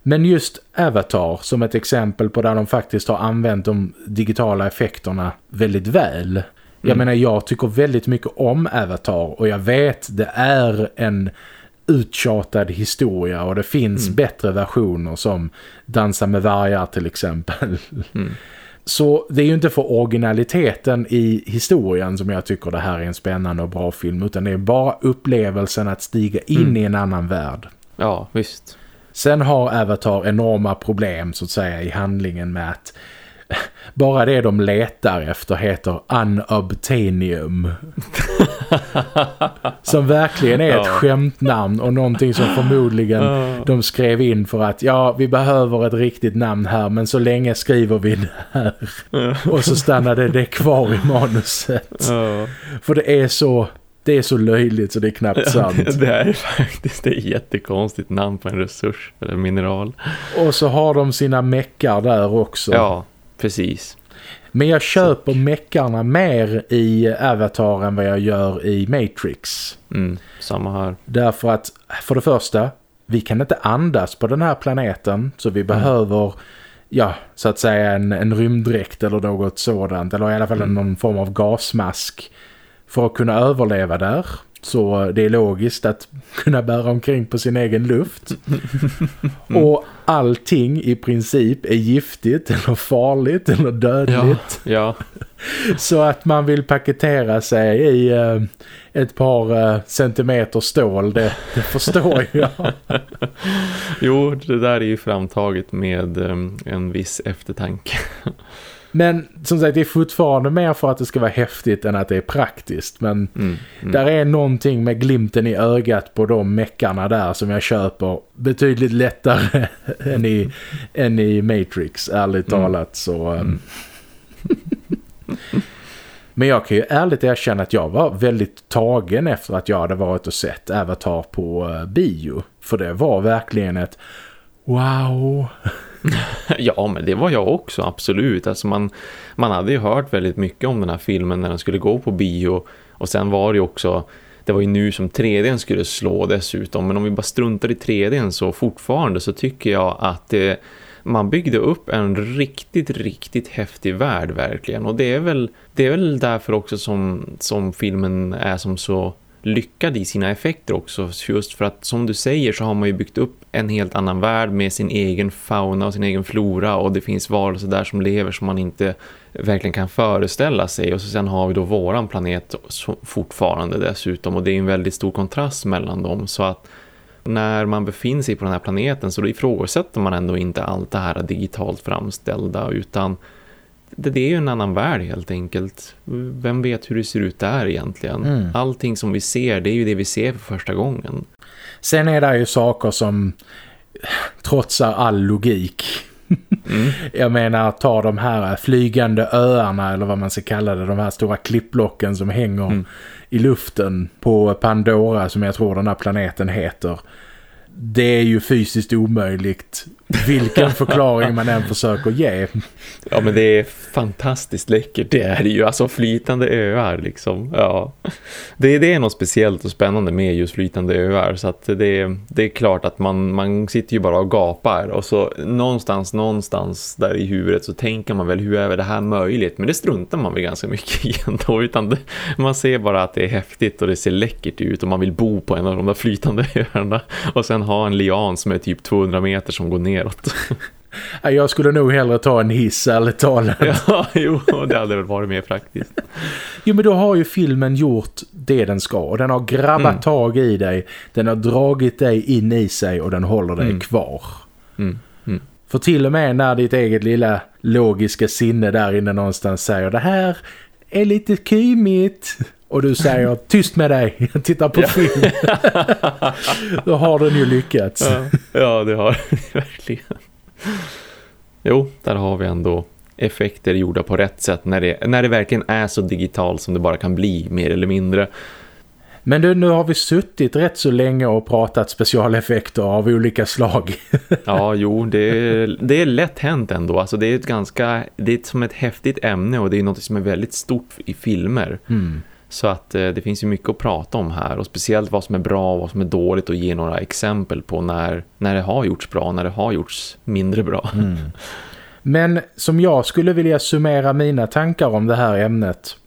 Speaker 1: Men just Avatar som ett exempel på där de faktiskt har använt de digitala effekterna väldigt väl. Jag mm. menar, jag tycker väldigt mycket om Avatar och jag vet det är en uttjatad historia och det finns mm. bättre versioner som Dansa med vargar till exempel. Mm. Så det är ju inte för originaliteten i historien som jag tycker det här är en spännande och bra film utan det är bara upplevelsen att stiga in mm. i en annan värld.
Speaker 2: Ja, visst.
Speaker 1: Sen har Avatar enorma problem så att säga i handlingen med att bara det de letar efter heter unobtainium. som verkligen är ett ja. skämtnamn och någonting som förmodligen ja. de skrev in för att ja, vi behöver ett riktigt namn här men så länge skriver vi det här. Ja. Och så stannade det kvar i manuset. För det är så det är så löjligt så det är knappt sant.
Speaker 2: Ja, det är faktiskt det är ett jättekonstigt namn på en resurs eller mineral.
Speaker 1: Och så har de sina meckar där också.
Speaker 2: Ja, precis.
Speaker 1: Men jag köper så. meckarna mer i Avatar än vad jag gör i Matrix.
Speaker 2: Mm, samma här.
Speaker 1: Därför att, för det första, vi kan inte andas på den här planeten. Så vi mm. behöver, ja, så att säga en, en rymddräkt eller något sådant. Eller i alla fall mm. någon form av gasmask för att kunna överleva där. Så det är logiskt att kunna bära omkring på sin egen luft. Mm. Och allting i princip är giftigt eller farligt eller dödligt.
Speaker 2: Ja, ja.
Speaker 1: Så att man vill paketera sig i uh, ett par uh, centimeter stål, det, det förstår jag.
Speaker 2: jo, det där är ju framtaget med um, en viss eftertanke.
Speaker 1: Men som sagt, det är fortfarande mer för att det ska vara häftigt än att det är praktiskt. Men mm, mm. där är någonting med glimten i ögat på de meckarna där som jag köper betydligt lättare än, i, än i Matrix, ärligt mm. talat. Så, um... Men jag kan ju ärligt erkänna att jag var väldigt tagen efter att jag hade varit och sett Avatar på uh, bio. För det var verkligen ett wow...
Speaker 2: ja, men det var jag också, absolut. Alltså man, man hade ju hört väldigt mycket om den här filmen när den skulle gå på bio. Och sen var det ju också, det var ju nu som 3D skulle slå dessutom. Men om vi bara struntar i 3D så fortfarande så tycker jag att det, man byggde upp en riktigt, riktigt häftig värld verkligen. Och det är väl, det är väl därför också som, som filmen är som så lyckad i sina effekter också. Just för att som du säger så har man ju byggt upp en helt annan värld med sin egen fauna och sin egen flora och det finns varelser där som lever som man inte verkligen kan föreställa sig. Och så sen har vi då våran planet fortfarande dessutom och det är en väldigt stor kontrast mellan dem så att när man befinner sig på den här planeten så då ifrågasätter man ändå inte allt det här digitalt framställda utan det, det är ju en annan värld helt enkelt. Vem vet hur det ser ut där egentligen? Mm. Allting som vi ser, det är ju det vi ser för första gången.
Speaker 1: Sen är det ju saker som trotsar all logik. Mm. Jag menar, ta de här flygande öarna eller vad man ska kalla det, de här stora klippblocken som hänger mm. i luften på Pandora som jag tror den här planeten heter det är ju fysiskt omöjligt vilken förklaring man än försöker ge.
Speaker 2: Ja men det är fantastiskt läckert, det är ju alltså flytande öar liksom. Ja. Det, det är något speciellt och spännande med just flytande öar så att det, det är klart att man, man sitter ju bara och gapar och så någonstans, någonstans där i huvudet så tänker man väl hur är det här möjligt? Men det struntar man väl ganska mycket i ändå utan det, man ser bara att det är häftigt och det ser läckert ut och man vill bo på en av de där flytande öarna och sen ha en lian som är typ 200 meter som går ner neråt.
Speaker 1: Jag skulle nog hellre ta en hiss, eller talat.
Speaker 2: Ja, jo, det hade väl varit mer praktiskt.
Speaker 1: Jo, men då har ju filmen gjort det den ska. Och den har grabbat mm. tag i dig. Den har dragit dig in i sig och den håller dig mm. kvar. Mm. mm. För till och med när ditt eget lilla logiska sinne där inne någonstans säger det här är lite kymigt och du säger tyst med dig, jag tittar på film. Då har den ju lyckats.
Speaker 2: Ja, ja det har den verkligen. Jo, där har vi ändå effekter gjorda på rätt sätt när det, när det verkligen är så digitalt som det bara kan bli, mer eller mindre.
Speaker 1: Men du, nu har vi suttit rätt så länge och pratat specialeffekter av olika slag.
Speaker 2: ja, jo, det är, det är lätt hänt ändå. Alltså det är ett ganska, det är som ett häftigt ämne och det är något som är väldigt stort i filmer. Mm. Så att eh, det finns ju mycket att prata om här och speciellt vad som är bra och vad som är dåligt och ge några exempel på när, när det har gjorts bra och när det har gjorts mindre bra. Mm.
Speaker 1: Men som jag skulle vilja summera mina tankar om det här ämnet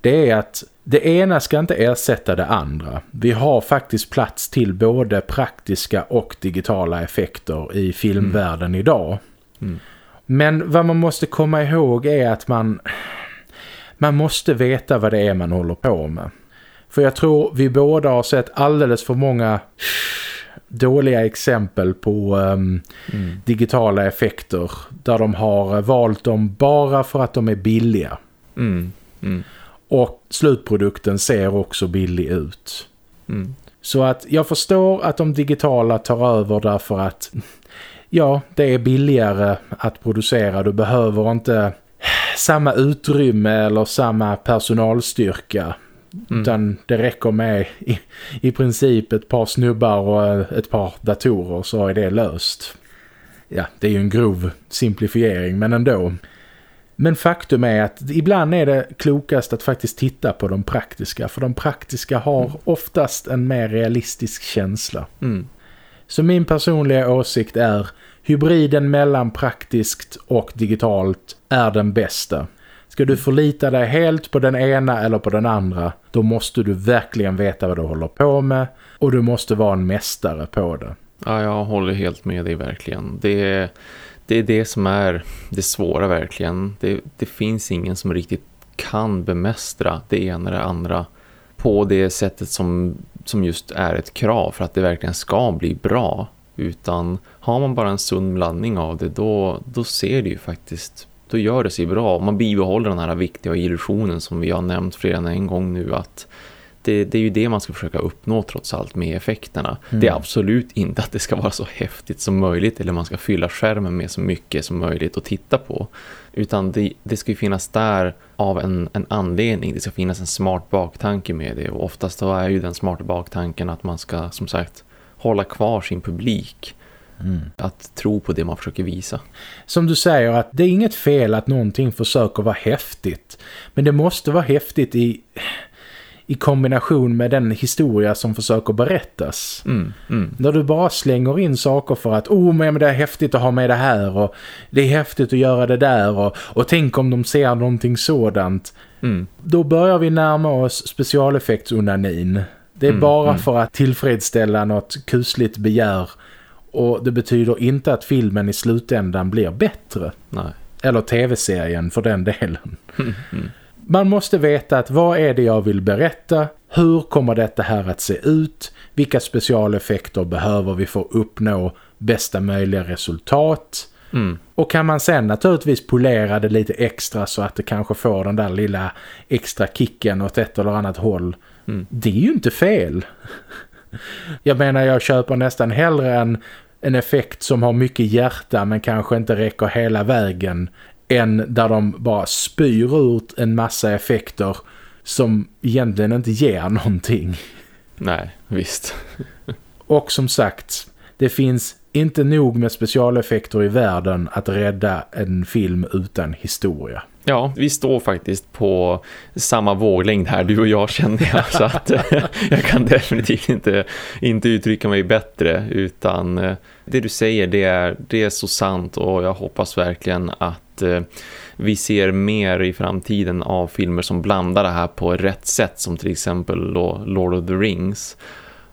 Speaker 1: det är att det ena ska inte ersätta det andra. Vi har faktiskt plats till både praktiska och digitala effekter i filmvärlden mm. idag. Mm. Men vad man måste komma ihåg är att man man måste veta vad det är man håller på med. För jag tror vi båda har sett alldeles för många dåliga exempel på um, mm. digitala effekter där de har valt dem bara för att de är billiga. Mm. Mm. Och slutprodukten ser också billig ut. Mm. Så att jag förstår att de digitala tar över därför att ja, det är billigare att producera. Du behöver inte samma utrymme eller samma personalstyrka. Mm. Utan det räcker med i, i princip ett par snubbar och ett par datorer så är det löst. Ja, det är ju en grov simplifiering men ändå. Men faktum är att ibland är det klokast att faktiskt titta på de praktiska. För de praktiska har mm. oftast en mer realistisk känsla. Mm. Så min personliga åsikt är hybriden mellan praktiskt och digitalt är den bästa. Ska du förlita dig helt på den ena eller på den andra, då måste du verkligen veta vad du håller på med och du måste vara en mästare på det.
Speaker 2: Ja, jag håller helt med dig verkligen. Det är det, är det som är det svåra verkligen. Det, det finns ingen som riktigt kan bemästra det ena eller det andra på det sättet som, som just är ett krav för att det verkligen ska bli bra. Utan har man bara en sund blandning av det då, då ser det ju faktiskt då gör det sig bra. Man bibehåller den här viktiga illusionen som vi har nämnt fler än en gång nu att det, det, är ju det man ska försöka uppnå trots allt med effekterna. Mm. Det är absolut inte att det ska vara så häftigt som möjligt eller man ska fylla skärmen med så mycket som möjligt att titta på. Utan det, det ska ju finnas där av en, en anledning. Det ska finnas en smart baktanke med det och oftast då är ju den smarta baktanken att man ska som sagt hålla kvar sin publik Mm. Att tro på det man försöker visa.
Speaker 1: Som du säger att det är inget fel att någonting försöker vara häftigt. Men det måste vara häftigt i, i kombination med den historia som försöker berättas. Mm, mm. När du bara slänger in saker för att oh men det är häftigt att ha med det här och det är häftigt att göra det där och, och tänk om de ser någonting sådant. Mm. Då börjar vi närma oss specialeffektsonanin. Det är mm, bara mm. för att tillfredsställa något kusligt begär och det betyder inte att filmen i slutändan blir bättre.
Speaker 2: Nej.
Speaker 1: Eller tv-serien för den delen. Man måste veta att vad är det jag vill berätta Hur kommer detta här att se ut? Vilka specialeffekter behöver vi för att uppnå bästa möjliga resultat?
Speaker 2: Mm.
Speaker 1: Och kan man sen naturligtvis polera det lite extra så att det kanske får den där lilla extra kicken åt ett eller annat håll.
Speaker 2: Mm.
Speaker 1: Det är ju inte fel. Jag menar jag köper nästan hellre en, en effekt som har mycket hjärta men kanske inte räcker hela vägen än där de bara spyr ut en massa effekter som egentligen inte ger någonting.
Speaker 2: Nej, visst.
Speaker 1: Och som sagt, det finns inte nog med specialeffekter i världen att rädda en film utan historia.
Speaker 2: Ja, vi står faktiskt på samma våglängd här, du och jag känner jag. Så att jag kan definitivt inte, inte uttrycka mig bättre utan eh, det du säger det är, det är så sant och jag hoppas verkligen att eh, vi ser mer i framtiden av filmer som blandar det här på rätt sätt som till exempel Lord of the Rings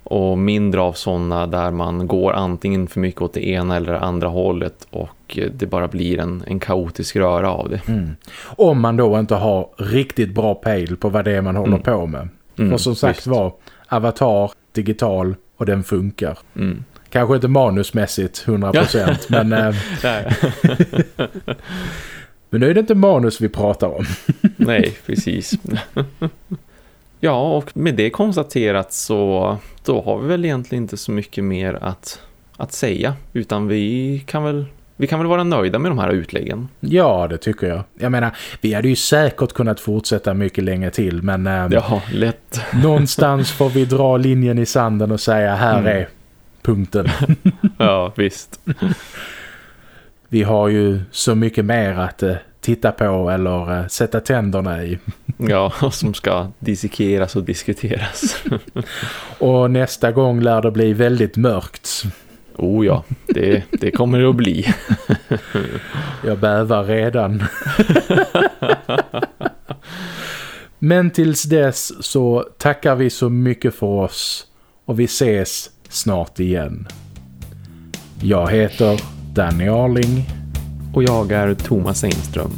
Speaker 2: och mindre av sådana där man går antingen för mycket åt det ena eller andra hållet och det bara blir en, en kaotisk röra av det.
Speaker 1: Mm. Om man då inte har riktigt bra pejl på vad det är man håller mm. på med. Mm, För som sagt var, Avatar, digital och den funkar.
Speaker 2: Mm.
Speaker 1: Kanske inte manusmässigt 100% men... Äh, men nu är det inte manus vi pratar om.
Speaker 2: Nej, precis. Ja, och med det konstaterat så då har vi väl egentligen inte så mycket mer att, att säga. Utan vi kan väl vi kan väl vara nöjda med de här utläggen.
Speaker 1: Ja, det tycker jag. Jag menar, vi hade ju säkert kunnat fortsätta mycket länge till, men...
Speaker 2: Äh, ja, lätt.
Speaker 1: någonstans får vi dra linjen i sanden och säga, här mm. är punkten.
Speaker 2: ja, visst.
Speaker 1: vi har ju så mycket mer att uh, titta på eller uh, sätta tänderna i.
Speaker 2: Ja, som ska dissekeras och diskuteras.
Speaker 1: och nästa gång lär det bli väldigt mörkt.
Speaker 2: Oh ja, det, det kommer det att bli.
Speaker 1: Jag bävar redan. Men tills dess så tackar vi så mycket för oss och vi ses snart igen. Jag heter Danny Arling.
Speaker 2: Och jag är Thomas Engström.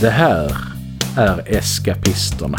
Speaker 1: Det här är Eskapisterna.